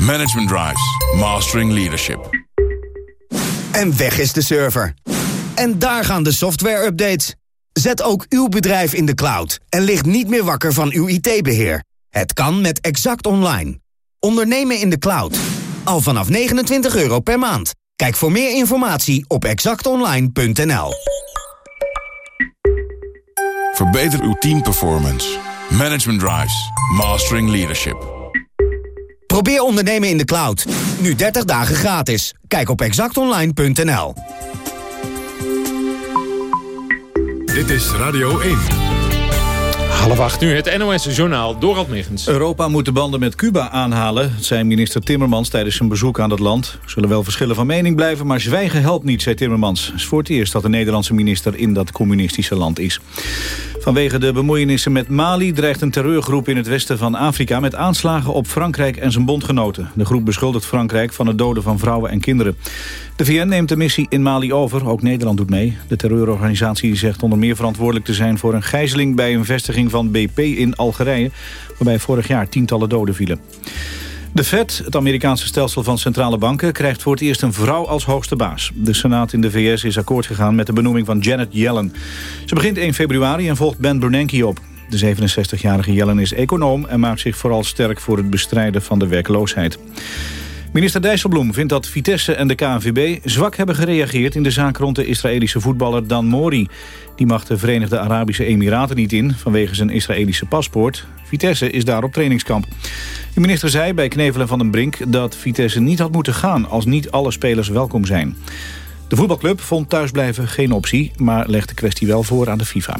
Management Drives. Mastering Leadership. En weg is de server. En daar gaan de software-updates. Zet ook uw bedrijf in de cloud en ligt niet meer wakker van uw IT-beheer. Het kan met Exact Online. Ondernemen in de cloud. Al vanaf 29 euro per maand. Kijk voor meer informatie op exactonline.nl. Verbeter uw teamperformance. Management Drives. Mastering Leadership. Probeer ondernemen in de cloud. Nu 30 dagen gratis. Kijk op exactonline.nl. Dit is Radio 1. Half acht nu het NOS-journaal Dorald Megens. Europa moet de banden met Cuba aanhalen, zei minister Timmermans tijdens zijn bezoek aan het land. Zullen wel verschillen van mening blijven, maar zwijgen helpt niet, zei Timmermans. Het is voor het eerst dat de Nederlandse minister in dat communistische land is. Vanwege de bemoeienissen met Mali dreigt een terreurgroep in het westen van Afrika met aanslagen op Frankrijk en zijn bondgenoten. De groep beschuldigt Frankrijk van het doden van vrouwen en kinderen. De VN neemt de missie in Mali over, ook Nederland doet mee. De terreurorganisatie zegt onder meer verantwoordelijk te zijn voor een gijzeling bij een vestiging van BP in Algerije, waarbij vorig jaar tientallen doden vielen. De Fed, het Amerikaanse stelsel van centrale banken... krijgt voor het eerst een vrouw als hoogste baas. De Senaat in de VS is akkoord gegaan met de benoeming van Janet Yellen. Ze begint 1 februari en volgt Ben Bernanke op. De 67-jarige Yellen is econoom en maakt zich vooral sterk... voor het bestrijden van de werkloosheid. Minister Dijsselbloem vindt dat Vitesse en de KNVB zwak hebben gereageerd in de zaak rond de Israëlische voetballer Dan Mori. Die mag de Verenigde Arabische Emiraten niet in vanwege zijn Israëlische paspoort. Vitesse is daar op trainingskamp. De minister zei bij Knevelen van den Brink dat Vitesse niet had moeten gaan als niet alle spelers welkom zijn. De voetbalclub vond thuisblijven geen optie, maar legt de kwestie wel voor aan de FIFA.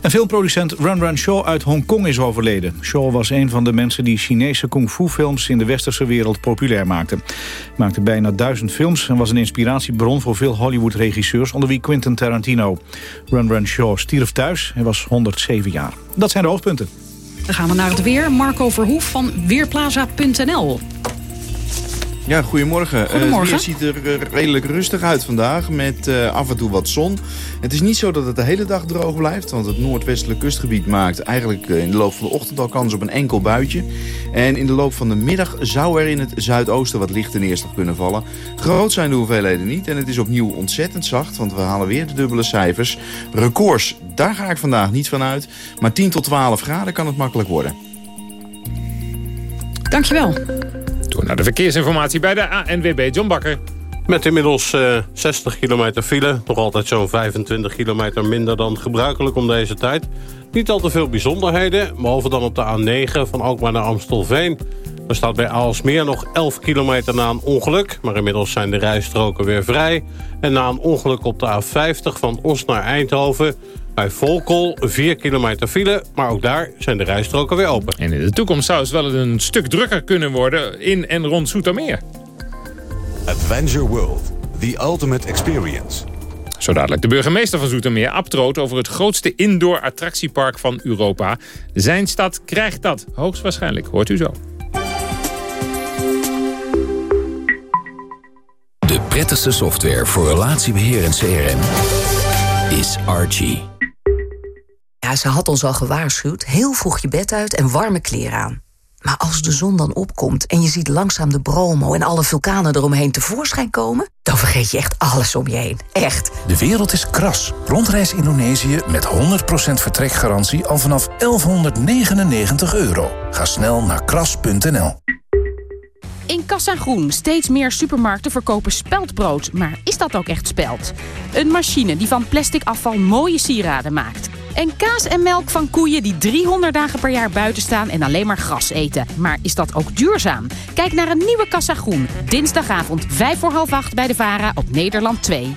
En filmproducent Run Run Shaw uit Hongkong is overleden. Shaw was een van de mensen die Chinese kung fu films in de westerse wereld populair maakte. Hij maakte bijna duizend films en was een inspiratiebron voor veel Hollywood-regisseurs, onder wie Quentin Tarantino. Run Run Shaw stierf thuis, hij was 107 jaar. Dat zijn de hoofdpunten. Dan gaan we naar het weer. Marco Verhoef van Weerplaza.nl. Ja, goedemorgen. Goedemorgen. het ziet er eh, redelijk rustig uit vandaag met eh, af en toe wat zon. Het is niet zo dat het de hele dag droog blijft, want het noordwestelijk kustgebied maakt eigenlijk eh, in de loop van de ochtend al kans op een enkel buitje. En in de loop van de middag zou er in het zuidoosten wat lichte neerslag kunnen vallen. Groot zijn de hoeveelheden niet en het is opnieuw ontzettend zacht, want we halen weer de dubbele cijfers. Records, daar ga ik vandaag niet van uit, maar 10 tot 12 graden kan het makkelijk worden. Dankjewel. Door naar de verkeersinformatie bij de ANWB John Bakker. Met inmiddels eh 60 kilometer file. Nog altijd zo'n 25 kilometer minder dan gebruikelijk om deze tijd. Niet al te veel bijzonderheden. Behalve dan op de A9 van Alkmaar naar Amstelveen. Er staat bij Aalsmeer nog 11 kilometer na een ongeluk. Maar inmiddels zijn de rijstroken weer vrij. En na een ongeluk op de A50 van Os naar Eindhoven... Bij Volkel 4 kilometer file, maar ook daar zijn de rijstroken weer open. En in de toekomst zou het wel een stuk drukker kunnen worden in en rond Zoetermeer. Adventure World. The ultimate experience. Zo dadelijk de burgemeester van Zoetermeer abtroot over het grootste indoor attractiepark van Europa. Zijn stad krijgt dat, hoogstwaarschijnlijk. Hoort u zo. De prettigste software voor relatiebeheer en CRM is Archie. Ja, ze had ons al gewaarschuwd. Heel vroeg je bed uit en warme kleren aan. Maar als de zon dan opkomt en je ziet langzaam de bromo... en alle vulkanen eromheen tevoorschijn komen... dan vergeet je echt alles om je heen. Echt. De wereld is kras. Rondreis Indonesië met 100% vertrekgarantie al vanaf 1199 euro. Ga snel naar kras.nl. In Kassa Groen steeds meer supermarkten verkopen speldbrood. Maar is dat ook echt speld? Een machine die van plastic afval mooie sieraden maakt. En kaas en melk van koeien die 300 dagen per jaar buiten staan en alleen maar gras eten. Maar is dat ook duurzaam? Kijk naar een nieuwe Kassa Groen. Dinsdagavond 5 voor half 8 bij de VARA op Nederland 2.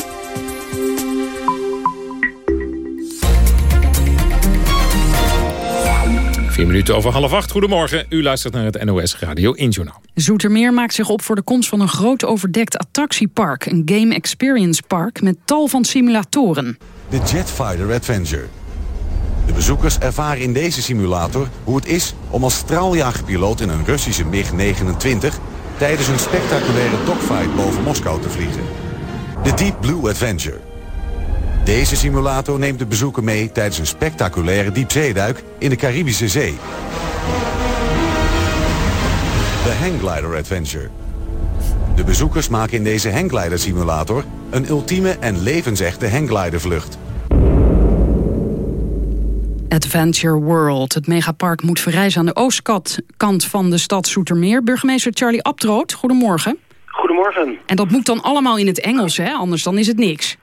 Vier minuten over half acht. Goedemorgen. U luistert naar het NOS Radio 1 Journaal. Zoetermeer maakt zich op voor de komst van een groot overdekt attractiepark. Een Game Experience Park met tal van simulatoren. De Jetfighter Adventure. De bezoekers ervaren in deze simulator hoe het is om als straaljagerpiloot in een Russische MiG-29 tijdens een spectaculaire dogfight boven Moskou te vliegen. De Deep Blue Adventure. Deze simulator neemt de bezoeker mee tijdens een spectaculaire diepzeeduik in de Caribische Zee. De Hangglider Adventure. De bezoekers maken in deze hangglider simulator een ultieme en levensechte hangglidervlucht. Adventure World. Het megapark moet verrijzen aan de oostkant van de stad Soetermeer. Burgemeester Charlie Abtroot, goedemorgen. Goedemorgen. En dat moet dan allemaal in het Engels, hè? anders dan is het niks.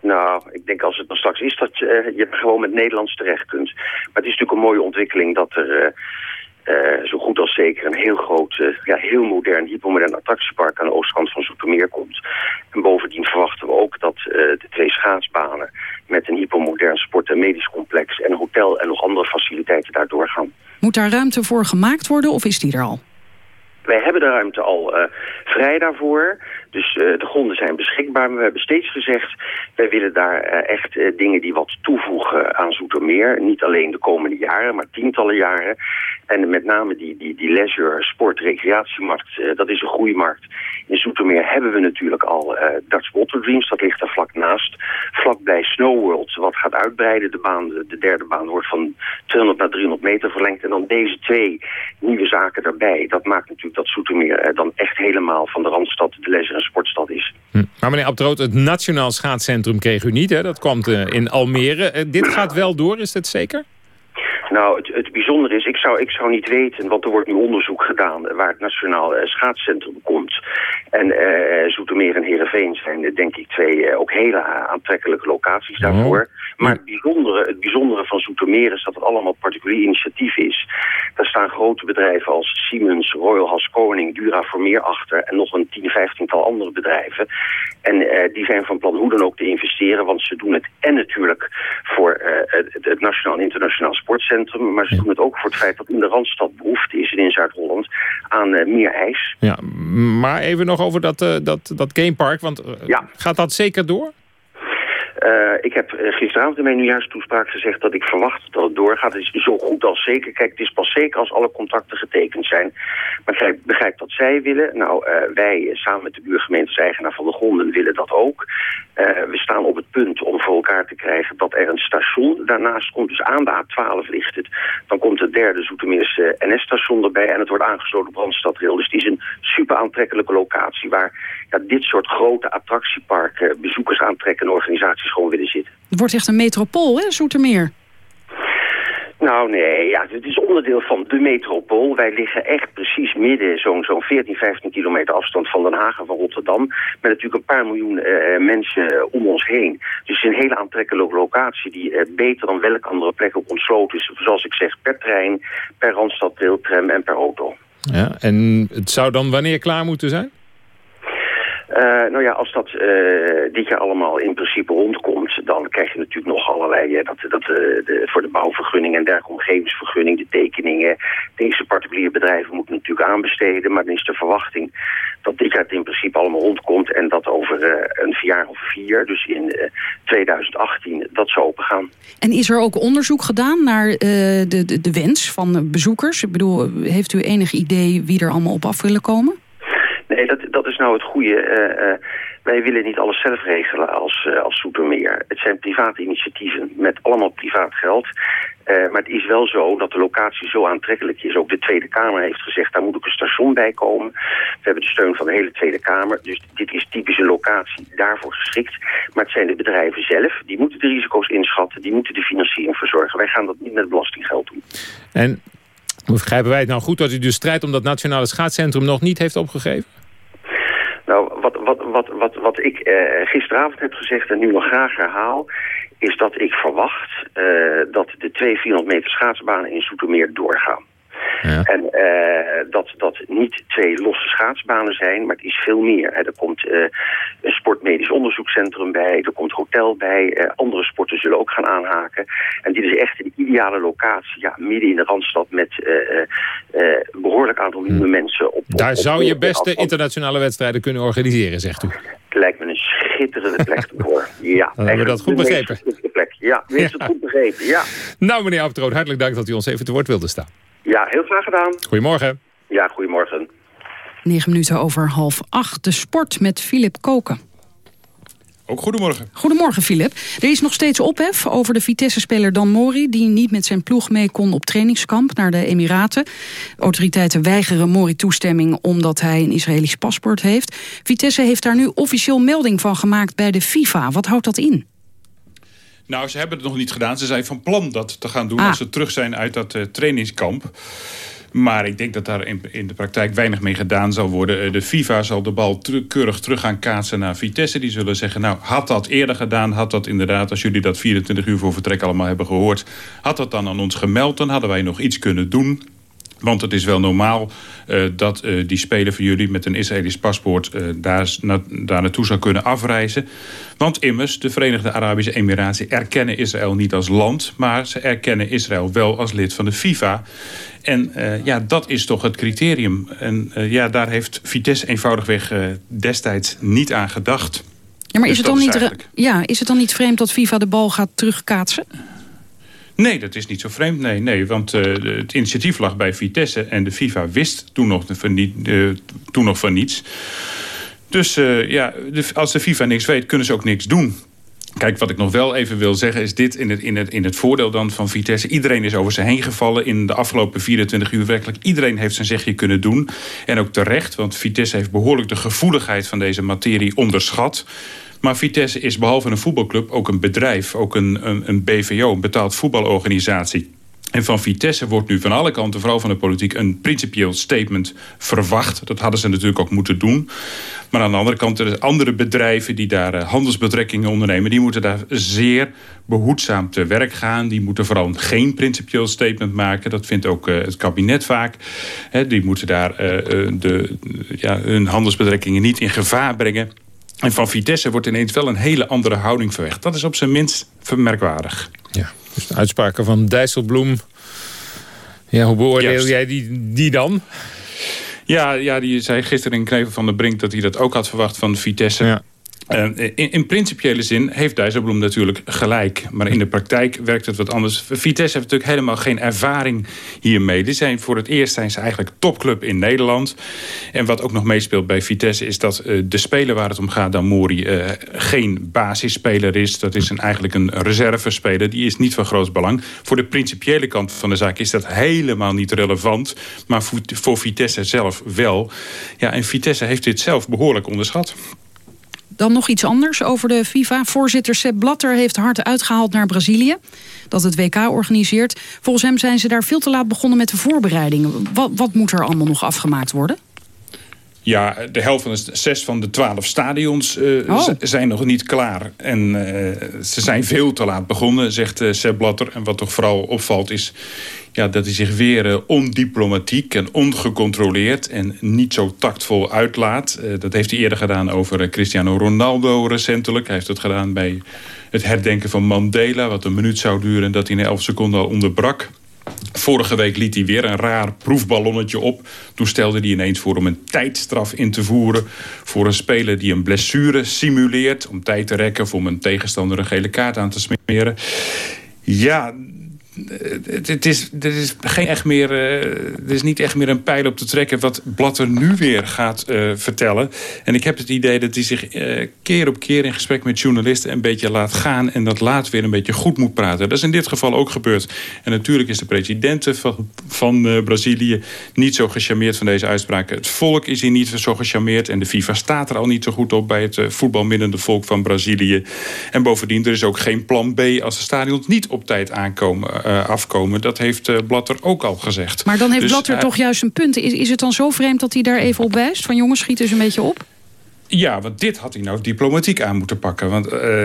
Nou, ik denk als het dan straks is dat je, uh, je gewoon met Nederlands terecht kunt. Maar het is natuurlijk een mooie ontwikkeling dat er... Uh, uh, zo goed als zeker een heel groot, uh, ja, heel modern, hypermodern attractiepark aan de oostkant van Zoetermeer komt. En bovendien verwachten we ook dat uh, de twee schaatsbanen met een hypermodern sport- en medisch complex en een hotel en nog andere faciliteiten daar doorgaan. Moet daar ruimte voor gemaakt worden of is die er al? Wij hebben de ruimte al vrij daarvoor. Dus uh, de gronden zijn beschikbaar. Maar we hebben steeds gezegd, wij willen daar uh, echt dingen die wat toevoegen aan Zoetermeer. Niet alleen de komende jaren, maar tientallen jaren. En met name die, die, die leisure, sport, recreatiemarkt, dat is een groeimarkt. In Zoetermeer hebben we natuurlijk al Dutch Water Dreams, dat ligt er vlak naast. Vlakbij Snow World, wat gaat uitbreiden. De, baan, de derde baan wordt van 200 naar 300 meter verlengd. En dan deze twee nieuwe zaken daarbij. Dat maakt natuurlijk dat Zoetermeer dan echt helemaal van de Randstad de leisure en sportstad is. Hm. Maar meneer Abtroot, het Nationaal Schaatscentrum kreeg u niet, hè? Dat kwam uh, in Almere. Uh, dit gaat wel door, is dat zeker? Nou, het, het bijzondere is, ik zou, ik zou niet weten, want er wordt nu onderzoek gedaan waar het Nationaal uh, Schaatscentrum komt. En uh, Zoetermeer en Heerenveen zijn denk ik twee uh, ook hele aantrekkelijke locaties daarvoor. Oh. Maar het bijzondere, het bijzondere van Zoetermeer is dat het allemaal particulier initiatief is. Daar staan grote bedrijven als Siemens, Royal Haskoning, Dura Formeer achter en nog een 10, 15-tal andere bedrijven. En uh, die zijn van plan hoe dan ook te investeren, want ze doen het en natuurlijk voor het, het Nationaal en Internationaal Sportcentrum, maar ze doen het ook voor het feit dat in de Randstad behoefte is en in Zuid-Holland aan uh, meer ijs. Ja, maar even nog over dat, dat, dat gamepark, want ja. gaat dat zeker door? Uh, ik heb uh, gisteravond in mijn nieuwjaarstoespraak gezegd dat ik verwacht dat het doorgaat. Het is zo goed als zeker. Kijk, het is pas zeker als alle contracten getekend zijn. Maar ik begrijp dat zij willen. Nou, uh, wij samen met de buurgemeentes eigenaar van de gronden willen dat ook. We staan op het punt om voor elkaar te krijgen dat er een station daarnaast komt. Dus aan de A12 ligt het. Dan komt het derde Zoetermeerse NS-station erbij en het wordt aangesloten op Randstadrail. Dus het is een super aantrekkelijke locatie waar ja, dit soort grote attractieparken bezoekers aantrekken en organisaties gewoon willen zitten. Het wordt echt een metropool, hè, Zoetermeer? Nou nee, ja, het is onderdeel van de metropool. Wij liggen echt precies midden, zo'n zo'n 14, 15 kilometer afstand van Den Haag en van Rotterdam. Met natuurlijk een paar miljoen uh, mensen om ons heen. Dus een hele aantrekkelijke locatie die beter dan welke andere plek ook ontsloten is. Zoals ik zeg, per trein, per Randstad, tram en per auto. Ja, en het zou dan wanneer klaar moeten zijn? Uh, nou ja, als dat uh, dit jaar allemaal in principe rondkomt, dan krijg je natuurlijk nog allerlei, uh, dat, dat, de, voor de bouwvergunning en dergelijke omgevingsvergunning, de tekeningen. Deze particuliere bedrijven moeten natuurlijk aanbesteden, maar dan is de verwachting dat dit jaar het in principe allemaal rondkomt en dat over een jaar of vier, dus in 2018, dat zou opengaan. En is er ook onderzoek gedaan naar de, de, de wens van bezoekers? Ik bedoel, heeft u enig idee wie er allemaal op af willen komen? Nee, dat, dat nou het goede. Uh, uh, wij willen niet alles zelf regelen als, uh, als. Het zijn private initiatieven met allemaal privaat geld. maar het is wel zo dat de locatie zo aantrekkelijk is. Ook de Tweede Kamer heeft gezegd, daar moet ook een station bij komen. We hebben de steun van de hele Tweede Kamer. Dus dit is typisch een locatie daarvoor geschikt. Maar het zijn de bedrijven zelf. Die moeten de risico's inschatten. Die moeten de financiering verzorgen. Wij gaan dat niet met belastinggeld doen. En begrijpen wij het nou goed dat u de strijd om dat nationale schaatscentrum nog niet heeft opgegeven? Wat, wat, wat, wat, wat ik uh, gisteravond heb gezegd en nu nog graag herhaal... is dat ik verwacht uh, dat de twee 400 meter schaatsbanen in Zoetermeer doorgaan. Ja. En uh, dat dat niet twee losse schaatsbanen zijn, maar het is veel meer. Er komt uh, een sportmedisch onderzoekscentrum bij, er komt hotel bij, uh, andere sporten zullen ook gaan aanhaken. En dit is echt een ideale locatie, ja, midden in de Randstad met een behoorlijk aantal miljoenen hm. mensen. Op, Daar op, zou je beste internationale wedstrijden kunnen organiseren, zegt u. Het lijkt me een schitterende plek voor. Ja, Dan hebben we dat goed begrepen. Plek. Ja, ja. het goed begrepen, ja. Nou, meneer Abtroot, hartelijk dank dat u ons even te woord wilde staan. Ja, heel graag gedaan. Goedemorgen. Ja, goedemorgen. 9 minuten over half acht. De sport met Filip Koken. Ook goedemorgen. Goedemorgen, Filip. Er is nog steeds ophef over de Vitesse-speler Dan Mori... die niet met zijn ploeg mee kon op trainingskamp naar de Emiraten. Autoriteiten weigeren Mori toestemming omdat hij een Israëlisch paspoort heeft. Vitesse heeft daar nu officieel melding van gemaakt bij de FIFA. Wat houdt dat in? Nou, ze hebben het nog niet gedaan. Ze zijn van plan dat te gaan doen Ah. als ze terug zijn uit dat eh, trainingskamp. Maar ik denk dat daar in, in de praktijk weinig mee gedaan zal worden. Eh, De FIFA zal de bal keurig terug gaan kaatsen naar Vitesse. Die zullen zeggen, nou, had dat eerder gedaan... had dat inderdaad, als jullie dat 24 uur voor vertrek allemaal hebben gehoord... had dat dan aan ons gemeld, dan hadden wij nog iets kunnen doen... Want het is wel normaal eh, dat eh, die speler van jullie met een Israëlisch paspoort eh, daar, na, daar naartoe zou kunnen afreizen. Want immers, de Verenigde Arabische Emiraten erkennen Israël niet als land, maar ze erkennen Israël wel als lid van de FIFA. En ja, dat is toch het criterium. En ja, daar heeft Vitesse eenvoudigweg destijds niet aan gedacht. Ja, maar is, Dus het dan niet, ja, is het dan niet vreemd dat FIFA de bal gaat terugkaatsen? Nee, dat is niet zo vreemd. Nee, nee want eh, het initiatief lag bij Vitesse en de FIFA wist toen nog van, niet, eh, toen nog van niets. Dus eh, ja, als de FIFA niks weet, kunnen ze ook niks doen. Kijk, wat ik nog wel even wil zeggen is dit in het, in het, in het voordeel dan van Vitesse. Iedereen is over ze heen gevallen in de afgelopen 24 uur. Werkelijk iedereen heeft zijn zegje kunnen doen. En ook terecht, want Vitesse heeft behoorlijk de gevoeligheid van deze materie onderschat. Maar Vitesse is behalve een voetbalclub ook een bedrijf. Ook een, een, een BVO, een betaald voetbalorganisatie. En van Vitesse wordt nu van alle kanten, vooral van de politiek... een principieel statement verwacht. Dat hadden ze natuurlijk ook moeten doen. Maar aan de andere kant, er andere bedrijven die daar eh, handelsbetrekkingen ondernemen... die moeten daar zeer behoedzaam te werk gaan. Die moeten vooral geen principieel statement maken. Dat vindt ook eh, het kabinet vaak. Die moeten daar eh, de, ja, hun handelsbetrekkingen niet in gevaar brengen. En van Vitesse wordt ineens wel een hele andere houding verwekt. Dat is op zijn minst vermerkwaardig. Ja, dus de uitspraken van Dijsselbloem. Ja, hoe beoordeel Juist. jij die, die dan? Ja, ja, die zei gisteren in Knevel van der Brink... dat hij dat ook had verwacht van Vitesse. Eh, in, in principiële zin heeft Dijsselbloem natuurlijk gelijk. Maar in de praktijk werkt het wat anders. Vitesse heeft natuurlijk helemaal geen ervaring hiermee. Die zijn, voor het eerst zijn ze eigenlijk topclub in Nederland. En wat ook nog meespeelt bij Vitesse... is dat eh, de speler waar het om gaat, Damori... eh geen basisspeler is. Dat is een, eigenlijk een reservespeler. Die is niet van groot belang. Voor de principiële kant van de zaak is dat helemaal niet relevant. Maar voor, voor Vitesse zelf wel. Ja, en Vitesse heeft dit zelf behoorlijk onderschat. Dan nog iets anders over de FIFA. Voorzitter Sepp Blatter heeft hard uitgehaald naar Brazilië. Dat het WK organiseert. Volgens hem zijn ze daar veel te laat begonnen met de voorbereidingen. Wat, wat moet er allemaal nog afgemaakt worden? Ja, de helft van de zes van de twaalf stadions eh, Oh. zijn nog niet klaar. En eh, ze zijn veel te laat begonnen, zegt eh Sepp Blatter. En wat toch vooral opvalt is ja, dat hij zich weer eh, ondiplomatiek en ongecontroleerd... en niet zo tactvol uitlaat. Eh, dat heeft hij eerder gedaan over eh, Cristiano Ronaldo recentelijk. Hij heeft het gedaan bij het herdenken van Mandela... wat een minuut zou duren en dat hij in elf seconden al onderbrak. Vorige week liet hij weer een raar proefballonnetje op. Toen stelde hij ineens voor om een tijdstraf in te voeren... voor een speler die een blessure simuleert... om tijd te rekken of om een tegenstander een gele kaart aan te smeren. Ja, het, is, er is geen echt meer, eh, er is niet echt meer een pijl op te trekken wat Blatter nu weer gaat eh, vertellen. En ik heb het idee dat hij zich eh, keer op keer in gesprek met journalisten een beetje laat gaan en dat laat weer een beetje goed moet praten. Dat is in dit geval ook gebeurd. En natuurlijk is de president van, van Brazilië niet zo gecharmeerd van deze uitspraken. Het volk is hier niet zo gecharmeerd en de FIFA staat er al niet zo goed op bij het voetbalminnende volk van Brazilië. En bovendien, er is ook geen plan B als de stadions niet op tijd aankomen, afkomen. Dat heeft eh, Blatter ook al gezegd. Maar dan heeft Dus, Blatter eh, toch juist een punt. Is, is het dan zo vreemd dat hij daar even op wijst? Van jongens, schiet eens een beetje op? Ja, want dit had hij nou diplomatiek aan moeten pakken. Want eh,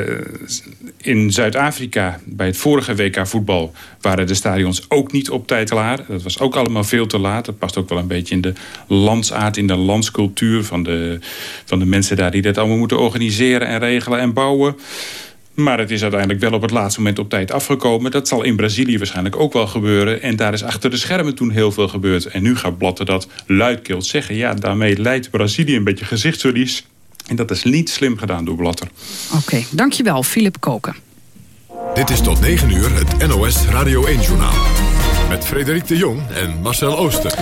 in Zuid-Afrika, bij het vorige WK voetbal... waren de stadions ook niet op tijd klaar. Dat was ook allemaal veel te laat. Dat past ook wel een beetje in de landsaard, in de landscultuur... van de, van de mensen daar die dat allemaal moeten organiseren en regelen en bouwen. Maar het is uiteindelijk wel op het laatste moment op tijd afgekomen. Dat zal in Brazilië waarschijnlijk ook wel gebeuren. En daar is achter de schermen toen heel veel gebeurd. En nu gaat Blatter dat luidkeels zeggen. Ja, daarmee leidt Brazilië een beetje gezichtsverlies. En dat is niet slim gedaan door Blatter. Oké, dankjewel, Philip Koken. Dit is tot 9 uur het NOS Radio 1-journaal. Met Frederik de Jong en Marcel Ooster.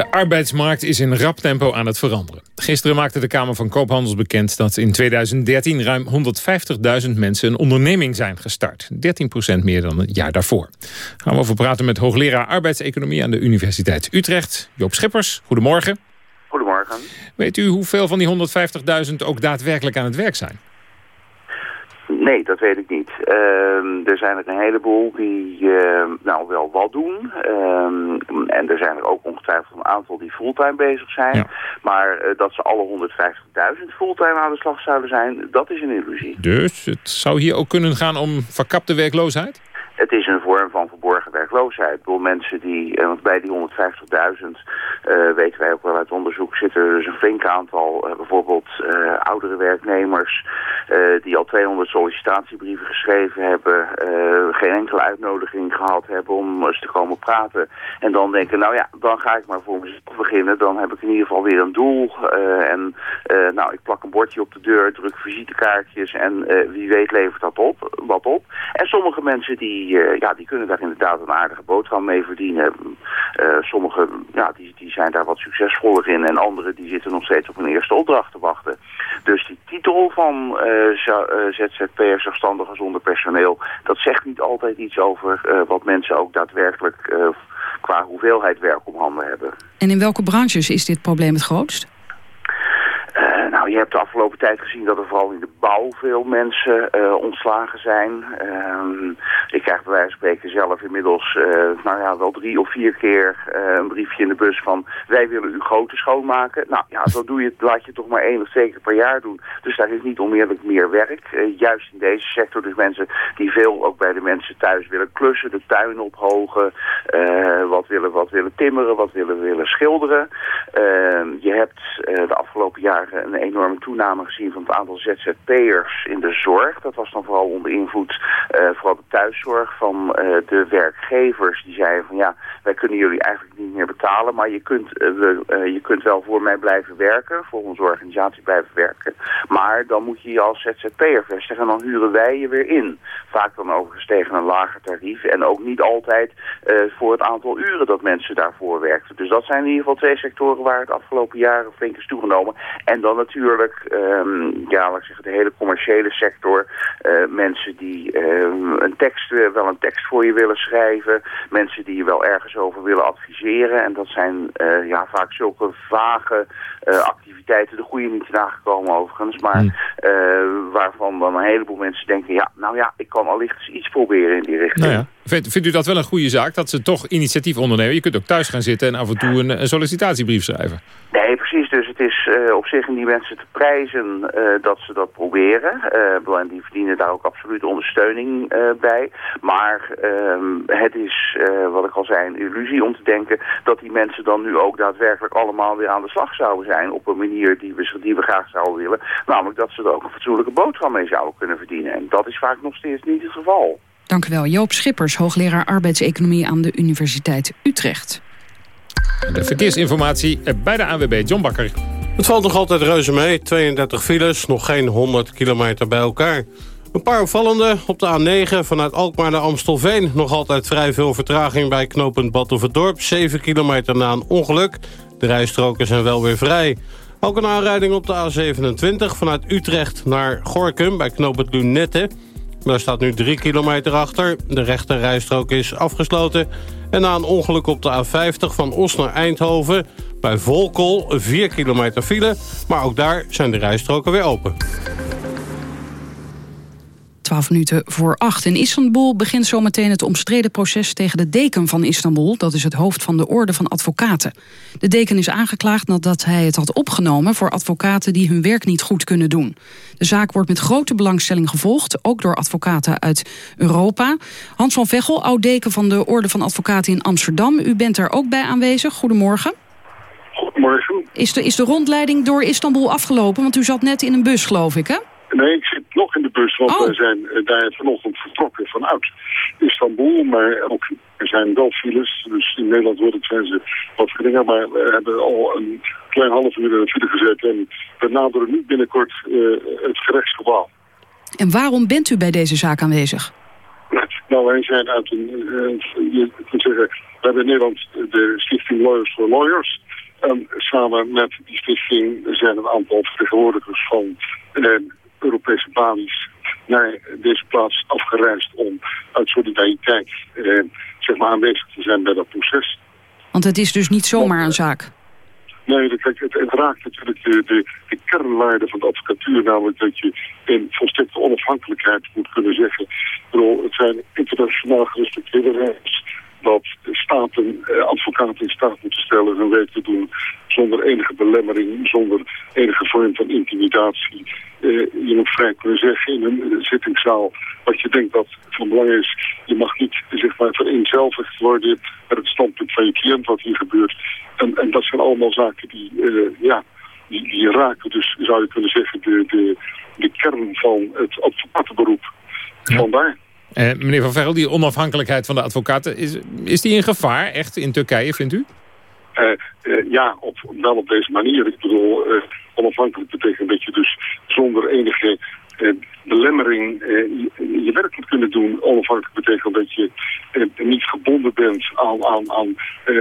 De arbeidsmarkt is in rap tempo aan het veranderen. Gisteren maakte de Kamer van Koophandels bekend dat in 2013 ruim 150.000 mensen een onderneming zijn gestart. 13% meer dan het jaar daarvoor. Gaan we over praten met hoogleraar arbeidseconomie aan de Universiteit Utrecht. Joop Schippers, goedemorgen. Goedemorgen. Weet u hoeveel van die 150.000 ook daadwerkelijk aan het werk zijn? Nee, dat weet ik niet. Ehm, er zijn er een heleboel die ehm, nou wel wat doen. Ehm, en er zijn er ook ongetwijfeld een aantal die fulltime bezig zijn. Maar eh, dat ze alle 150.000 fulltime aan de slag zouden zijn, dat is een illusie. Dus het zou hier ook kunnen gaan om verkapte werkloosheid? het is een vorm van werkloosheid. Mensen die, eh, want bij die 150.000 uh, weten wij ook wel uit onderzoek, zitten er dus een flink aantal, uh, bijvoorbeeld oudere werknemers, die al 200 sollicitatiebrieven geschreven hebben, geen enkele uitnodiging gehad hebben om eens te komen praten. En dan denken, nou ja, dan ga ik maar voor mezelf beginnen. Dan heb ik in ieder geval weer een doel. en nou, ik plak een bordje op de deur, druk visitekaartjes en wie weet levert dat op, wat op. En sommige mensen die ja, die kunnen daar inderdaad een aardige boterham mee verdienen. Uh, sommigen ja, die, die zijn daar wat succesvoller in en anderen die zitten nog steeds op een eerste opdracht te wachten. Dus die titel van uh, ZZP'er, zelfstandigen zonder personeel, dat zegt niet altijd iets over wat mensen ook daadwerkelijk qua hoeveelheid werk om handen hebben. En in welke branches is dit probleem het grootst? Uh, nou, je hebt de afgelopen tijd gezien dat er vooral in de bouw veel mensen uh, ontslagen zijn. Uh, ik krijg bij wijze van spreken zelf inmiddels uh, nou ja, wel drie of vier keer een briefje in de bus van wij willen uw grote schoonmaken. Nou ja, dat doe je, laat je toch maar één of twee keer per jaar doen. Dus daar is niet onmiddellijk meer werk. juist in deze sector dus mensen die veel ook bij de mensen thuis willen klussen, de tuin ophogen, wat, willen, wat willen timmeren, wat willen, willen schilderen. Ehm, je hebt de afgelopen jaren een enorme toename gezien van het aantal ZZP'ers in de zorg. Dat was dan vooral onder invloed, uh, vooral de thuiszorg van uh, de werkgevers. Die zeiden van ja, wij kunnen jullie eigenlijk niet meer betalen, maar je kunt, uh, we, je kunt wel voor mij blijven werken, voor onze organisatie blijven werken. Maar dan moet je je als ZZP'er vestigen en dan huren wij je weer in. Vaak dan overigens tegen een lager tarief en ook niet altijd voor het aantal uren dat mensen daarvoor werkten. Dus dat zijn in ieder geval twee sectoren waar het afgelopen jaren flink is toegenomen. En dan natuurlijk, um, ja, laat ik zeggen, de hele commerciële sector. Uh, mensen die um, een tekst, uh, wel een tekst voor je willen schrijven. Mensen die je wel ergens over willen adviseren. En dat zijn uh, ja, vaak zulke vage activiteiten. De goede niet nagekomen overigens. Maar hmm. waarvan dan een heleboel mensen denken... ja, nou ja, ik kan allicht iets proberen in die richting. Nou ja. Vindt, vindt u dat wel een goede zaak, dat ze toch initiatief ondernemen? Je kunt ook thuis gaan zitten en af en toe een, een sollicitatiebrief schrijven. Nee, precies. Dus is uh, op zich in die mensen te prijzen uh, dat ze dat proberen. Uh, en die verdienen daar ook absoluut ondersteuning bij. Maar ehm, het is, wat ik al zei, een illusie om te denken dat die mensen dan nu ook daadwerkelijk allemaal weer aan de slag zouden zijn op een manier die we, die we graag zouden willen. Namelijk dat ze er ook een fatsoenlijke boterham mee zouden kunnen verdienen. En dat is vaak nog steeds niet het geval. Dank u wel. Joop Schippers, hoogleraar arbeidseconomie aan de Universiteit Utrecht. De verkeersinformatie bij de ANWB, John Bakker. Het valt nog altijd reuze mee. 32 files, nog geen 100 kilometer bij elkaar. Een paar opvallende. Op de A9 vanuit Alkmaar naar Amstelveen. Nog altijd vrij veel vertraging bij knooppunt Battenverdorp. 7 kilometer na een ongeluk. De rijstroken zijn wel weer vrij. Ook een aanrijding op de A27 vanuit Utrecht naar Gorkum bij knooppunt Lunette. Daar staat nu 3 kilometer achter. De rechte rijstrook is afgesloten. En na een ongeluk op de A50 van Os naar Eindhoven... bij Volkel 4 kilometer file. Maar ook daar zijn de rijstroken weer open. 12 minuten voor 8. In Istanbul begint zometeen het omstreden proces tegen de deken van Istanbul. Dat is het hoofd van de orde van advocaten. De deken is aangeklaagd nadat hij het had opgenomen voor advocaten die hun werk niet goed kunnen doen. De zaak wordt met grote belangstelling gevolgd, ook door advocaten uit Europa. Hans van Veghel, oud-deken van de orde van advocaten in Amsterdam. U bent er ook bij aanwezig. Goedemorgen. Goedemorgen. Is de, is de rondleiding door Istanbul afgelopen? Want u zat net in een bus, geloof ik, hè? Nee, ik zit nog in de bus, want oh. wij zijn eh, daar vanochtend vertrokken vanuit Istanbul. Maar ook, er zijn wel files, dus in Nederland worden zijn ze wat geringer. Maar we hebben al een klein half uur in de file gezet en we naderen nu binnenkort uh, het gerechtsgebouw. En waarom bent u bij deze zaak aanwezig? Nou, wij zijn uit een, uh, je kunt zeggen, we hebben in Nederland de Stichting Lawyers for Lawyers. En samen met die stichting zijn een aantal vertegenwoordigers van Europese basis naar deze plaats afgereisd om uit solidariteit eh, zeg maar aanwezig te zijn bij dat proces. Want het is dus niet zomaar een zaak? Nee, kijk, het, het, raakt natuurlijk de, de, de kernwaarde van de advocatuur, namelijk dat je in volstrekte onafhankelijkheid moet kunnen zeggen. Ik bedoel, het zijn internationaal gerespecteerde regels dat staten eh, advocaten in staat moeten stellen hun werk te doen zonder enige belemmering, zonder enige vorm van intimidatie. Eh, je moet vrij kunnen zeggen in een zittingszaal wat je denkt dat van belang is. Je mag niet zeg maar, vereenzelvigd worden met het standpunt van je cliënt wat hier gebeurt. En, en dat zijn allemaal zaken die, uh, ja, die, die, raken dus, zou je kunnen zeggen, de, de, de kern van het advocatenberoep. Vandaar. Eh, meneer Van Verrel, die onafhankelijkheid van de advocaten, is, is die in gevaar echt in Turkije, vindt u? Uh, uh, ja, op, wel op deze manier. Ik bedoel, onafhankelijk betekent dat je dus zonder enige belemmering je, je, werk moet kunnen doen. Onafhankelijk betekent dat je niet gebonden bent aan, aan, aan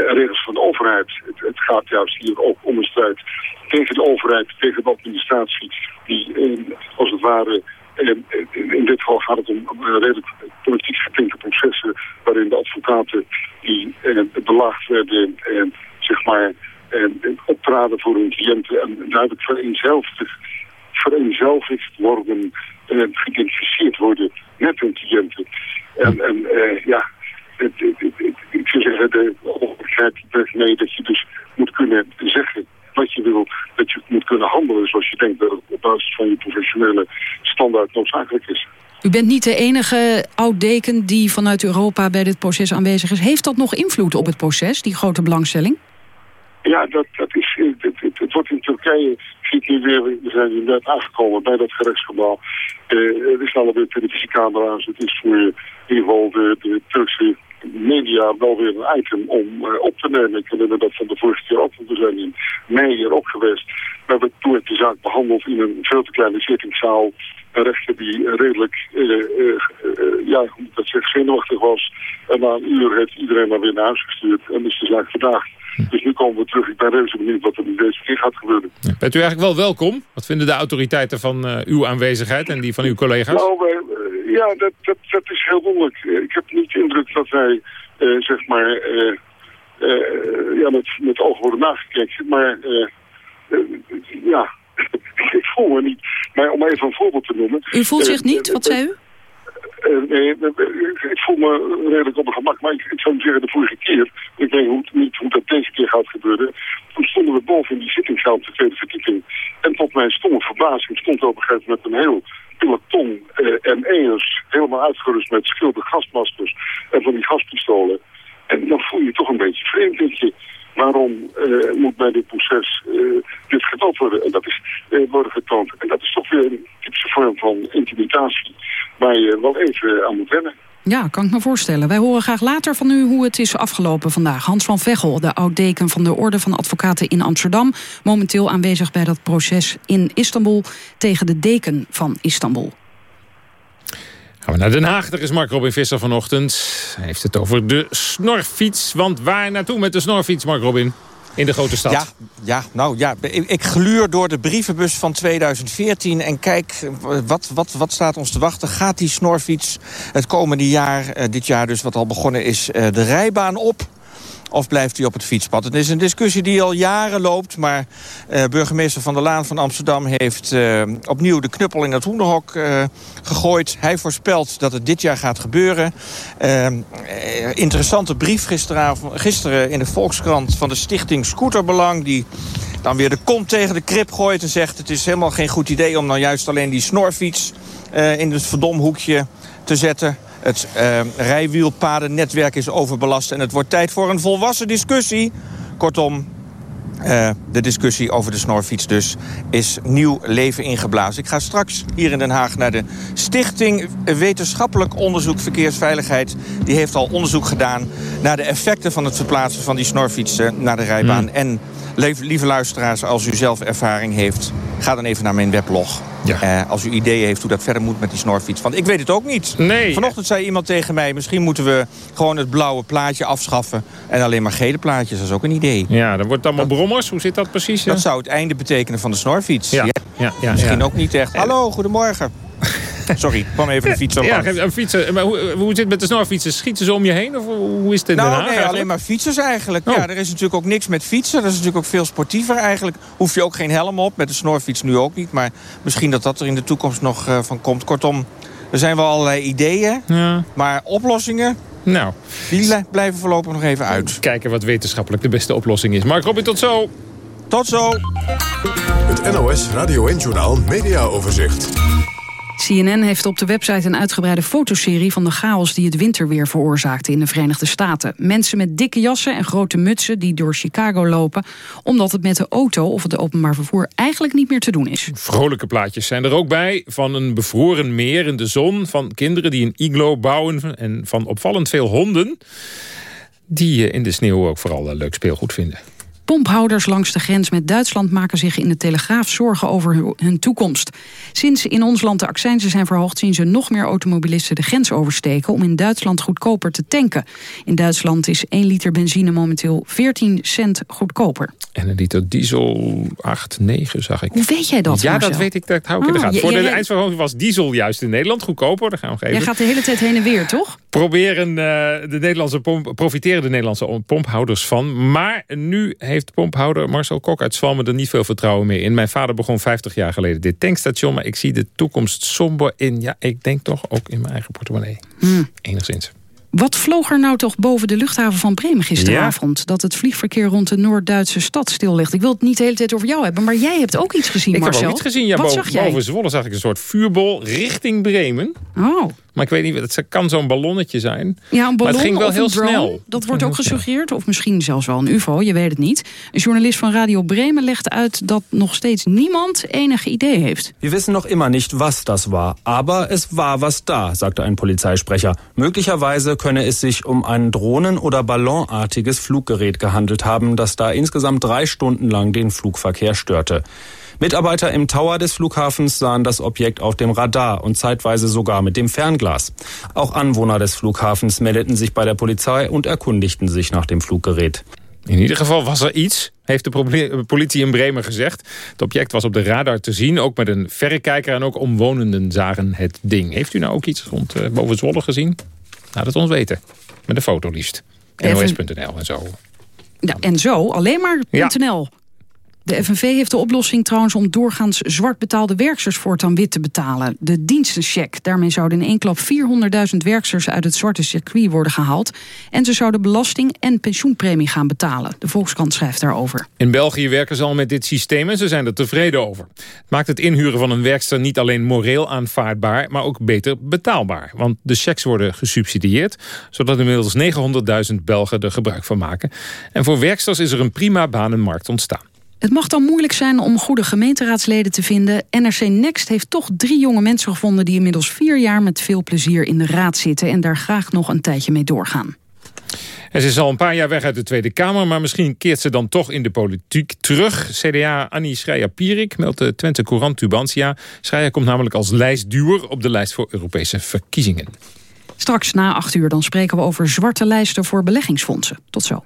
regels van de overheid. Het, het, gaat juist hier ook om een strijd tegen de overheid, tegen de administratie, die als het ware in dit geval gaat het om redelijk politiek getinte processen waarin de advocaten die eh, belaagd werden en zeg maar optraden voor hun cliënten en duidelijk vereenzelvigd, worden en geïdentificeerd worden met hun cliënten. En, en ja, het, het, het, ik zou zeggen, de mee dat je dus moet kunnen zeggen je wil, dat je moet kunnen handelen zoals je denkt dat het op basis van je professionele standaard noodzakelijk is. U bent niet de enige oud-deken die vanuit Europa bij dit proces aanwezig is. Heeft dat nog invloed op het proces, die grote belangstelling? Ja, dat, dat is, het, het, het wordt in Turkije, zie ik nu weer, we zijn nu net aangekomen bij dat gerechtsgebouw. Uh, er staan alweer televisiecamera's, het is voor in ieder geval de, de Turkse media wel weer een item om uh, op te nemen. Ik herinner dat van de vorige keer ook, we zijn in mei hier ook geweest. We hebben toen de zaak behandeld in een veel te kleine zittingszaal. Een rechter die redelijk, uh, uh, ja, hoe moet dat zeggen, zenuwachtig was. En na een uur heeft iedereen maar weer naar huis gestuurd en is de zaak vandaag. Dus nu komen we terug. Ik ben reuze benieuwd wat er nu deze keer gaat gebeuren. Bent u eigenlijk wel welkom? Wat vinden de autoriteiten van uw aanwezigheid en die van uw collega's? Nou, ja, dat, dat, dat is heel wonderlijk. Ik heb niet de indruk dat wij, uh, zeg maar, uh, uh, ja, met, met ogen worden nagekeken. Maar, ja, ik voel me niet. Maar om even een voorbeeld te noemen. U voelt zich niet? Wat zei u? nee, ik voel me redelijk op mijn gemak. Maar ik, ik zou zeggen, de vorige keer, ik weet hoe, niet hoe dat deze keer gaat gebeuren. Toen stonden we boven in die zittingszaal op de tweede verdieping. En tot mijn stomme verbazing stond er op een gegeven moment een heel peloton uh, ME'ers helemaal uitgerust met schilder gasmaskers en van die gaspistolen. En dan voel je toch een beetje vreemd, denk je. Waarom uh, moet bij dit proces uh, dit getoond worden? En dat is worden getoond. En dat is toch weer een typische vorm van intimidatie waar je wel even aan moet wennen. Ja, kan ik me voorstellen. Wij horen graag later van u hoe het is afgelopen vandaag. Hans van Veghel, de oud-deken van de Orde van Advocaten in Amsterdam... momenteel aanwezig bij dat proces in Istanbul... tegen de deken van Istanbul. Gaan we naar Den Haag. Daar is Mark Robin Visser vanochtend. Hij heeft het over de snorfiets. Want waar naartoe met de snorfiets, Mark Robin? In de grote stad. Ja, ja nou ja, ik, ik gluur door de brievenbus van 2014 en kijk, wat, wat, wat staat ons te wachten? Gaat die snorfiets het komende jaar, uh, dit jaar dus wat al begonnen is, uh, de rijbaan op? Of blijft hij op het fietspad? Het is een discussie die al jaren loopt. Maar uh, burgemeester Van der Laan van Amsterdam heeft uh, opnieuw de knuppel in het hoenderhok uh, gegooid. Hij voorspelt dat het dit jaar gaat gebeuren. interessante brief gisteravond, gisteren in de Volkskrant van de stichting Scooterbelang... die dan weer de kont tegen de krip gooit en zegt... het is helemaal geen goed idee om dan juist alleen die snorfiets in het verdomhoekje te zetten. Het uh, rijwielpadennetwerk is overbelast en het wordt tijd voor een volwassen discussie. Kortom, uh, de discussie over de snorfiets dus is nieuw leven ingeblazen. Ik ga straks hier in Den Haag naar de Stichting Wetenschappelijk Onderzoek Verkeersveiligheid. Die heeft al onderzoek gedaan naar de effecten van het verplaatsen van die snorfietsen naar de rijbaan. Mm. En lieve luisteraars, als u zelf ervaring heeft, ga dan even naar mijn weblog. Ja. Uh, als u ideeën heeft hoe dat verder moet met die snorfiets. Want ik weet het ook niet. Nee. Vanochtend zei iemand tegen mij... misschien moeten we gewoon het blauwe plaatje afschaffen... en alleen maar gele plaatjes. Dat is ook een idee. Ja, dan wordt het allemaal brommers. Hoe zit dat precies? Dat zou het einde betekenen van de snorfiets. Ja. ja. ja, misschien ook niet echt. Hallo, goedemorgen. Sorry, kwam even de fietser Ja, een fietser. Maar hoe, hoe zit het met de snorfietsen? Schieten ze om je heen? Of hoe is het in Den Nou, Haag nee, eigenlijk? alleen maar fietsers eigenlijk. Oh. Ja, er is natuurlijk ook niks met fietsen. Dat is natuurlijk ook veel sportiever eigenlijk. Hoef je ook geen helm op. Met de snorfiets nu ook niet. Maar misschien dat dat er in de toekomst nog eh, van komt. Kortom, er zijn wel allerlei ideeën. Ja. Maar oplossingen, Nou, die li- blijven voorlopig nog even uit. kijken wat wetenschappelijk de beste oplossing is. Mark Robin, tot zo. Tot zo. Het NOS Radio 1-journaal Media Overzicht. CNN heeft op de website een uitgebreide fotoserie van de chaos die het winterweer veroorzaakte in de Verenigde Staten. Mensen met dikke jassen en grote mutsen die door Chicago lopen, omdat het met de auto of het openbaar vervoer eigenlijk niet meer te doen is. Vrolijke plaatjes zijn er ook bij. Van een bevroren meer in de zon. Van kinderen die een iglo bouwen. En van opvallend veel honden. Die eh, in de sneeuw ook vooral eh, leuk speelgoed vinden. Pomphouders langs de grens met Duitsland maken zich in de Telegraaf zorgen over hu- hun toekomst. Sinds in ons land de accijnzen zijn verhoogd, zien ze nog meer automobilisten de grens oversteken om in Duitsland goedkoper te tanken. In Duitsland is 1 liter benzine momenteel 14 cent goedkoper. En een liter diesel 8, 9 zag ik. Hoe weet jij dat, Ja, Marcel? dat weet ik. Dat hou ik in de Ah, gaten. Voor de eindverhoging was diesel juist in Nederland goedkoper. Daar gaan we nog Jij gaat de hele tijd heen en weer, toch? Proberen eh, de Nederlandse pomp, profiteren de Nederlandse pomphouders van. Maar nu heeft pomphouder Marcel Kok uit Zwalmen er niet veel vertrouwen meer in. Mijn vader begon 50 jaar geleden dit tankstation. Maar ik zie de toekomst somber in. Ja, ik denk toch ook in mijn eigen portemonnee. Hmm. Enigszins. Wat vloog er nou toch boven de luchthaven van Bremen gisteravond? Dat het vliegverkeer rond de Noord-Duitse stad stil ligt. Ik wil het niet de hele tijd over jou hebben, maar jij hebt ook iets gezien, ik Marcel. heb ook iets gezien. Ja, Wat boven, zag jij? boven Zwolle zag ik een soort vuurbol richting Bremen. Oh. Maar ik weet niet, het kan zo'n ballonnetje zijn. Ja, een ballon maar het ging wel of heel een drone, snel. Dat wordt ook gesuggereerd. Of misschien zelfs wel een ufo, je weet het niet. Een journalist van Radio Bremen legt uit dat nog steeds niemand enig idee heeft. Wir wissen noch immer nicht, was das war, aber es war was da, sagte ein Polizeisprecher. Möglicherweise könne es sich um ein Drohnen- oder Ballonartiges Fluggerät gehandelt haben, das da insgesamt drei Stunden lang den Flugverkehr störte. Mitarbeiter im Tower des Flughafens sahen das Objekt auf dem Radar und zeitweise sogar mit dem Fernglas. Auch Anwohner des Flughafens meldeten sich bei der Polizei und erkundigten sich nach dem Fluggerät. In ieder geval was er iets, heeft de proble- politie in Bremen gezegd. Het object was op de radar te zien, ook met een verrekijker... en ook omwonenden zagen het ding. Heeft u nou ook iets rond eh, boven Zwolle gezien? Laat het ons weten. Met een foto liefst. NOS.nl en zo. Ja, en zo, alleen maar Ja. De FNV heeft de oplossing trouwens om doorgaans zwart betaalde werksters voortaan wit te betalen. De dienstencheck. Daarmee zouden in één klap 400.000 werksters uit het zwarte circuit worden gehaald. En ze zouden belasting en pensioenpremie gaan betalen. De Volkskrant schrijft daarover. In België werken ze al met dit systeem en ze zijn er tevreden over. Het maakt het inhuren van een werkster niet alleen moreel aanvaardbaar... maar ook beter betaalbaar. Want de checks worden gesubsidieerd... zodat inmiddels 900.000 Belgen er gebruik van maken. En voor werksters is er een prima banenmarkt ontstaan. Het mag dan moeilijk zijn om goede gemeenteraadsleden te vinden. NRC Next heeft toch drie jonge mensen gevonden... die inmiddels vier jaar met veel plezier in de raad zitten... en daar graag nog een tijdje mee doorgaan. En ze is al een paar jaar weg uit de Tweede Kamer... maar misschien keert ze dan toch in de politiek terug. CDA Annie Schreier-Pierik meldt de Twente Courant Tubantia. Schreier komt namelijk als lijstduwer... op de lijst voor Europese verkiezingen. Straks na acht uur dan spreken we over zwarte lijsten voor beleggingsfondsen. Tot zo.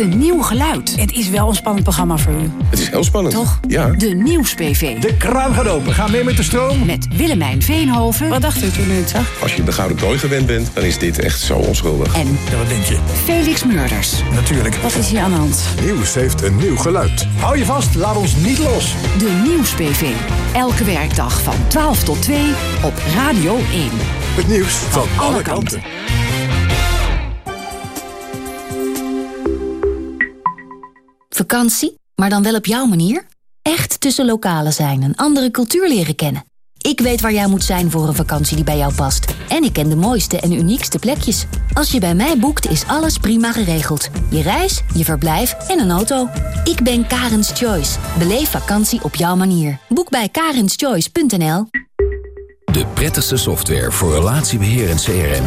Heeft een nieuw geluid. Het is wel een spannend programma voor u. Het is heel spannend. Toch? Ja. De Nieuws-PV. De kraan gaat open. Ga mee met de stroom. Met Willemijn Veenhoven. Wat dacht u toen u het zag? Als je de gouden kooi gewend bent, dan is dit echt zo onschuldig. En Ja, wat denk je? Felix Murders. Natuurlijk. Wat is hier aan de hand? Nieuws heeft een nieuw geluid. Hou je vast, laat ons niet los. De Nieuws-PV. Elke werkdag van 12 tot 2 op Radio 1. Het nieuws van alle kanten. Vakantie, maar dan wel op jouw manier? Echt tussen lokalen zijn en andere cultuur leren kennen. Ik weet waar jij moet zijn voor een vakantie die bij jou past. En ik ken de mooiste en uniekste plekjes. Als je bij mij boekt, is alles prima geregeld. Je reis, je verblijf en een auto. Ik ben Karens Choice. Beleef vakantie op jouw manier. Boek bij karenschoice.nl De prettigste software voor relatiebeheer en CRM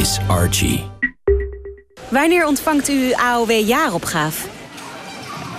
is Archie. Wanneer ontvangt u AOW-jaaropgave?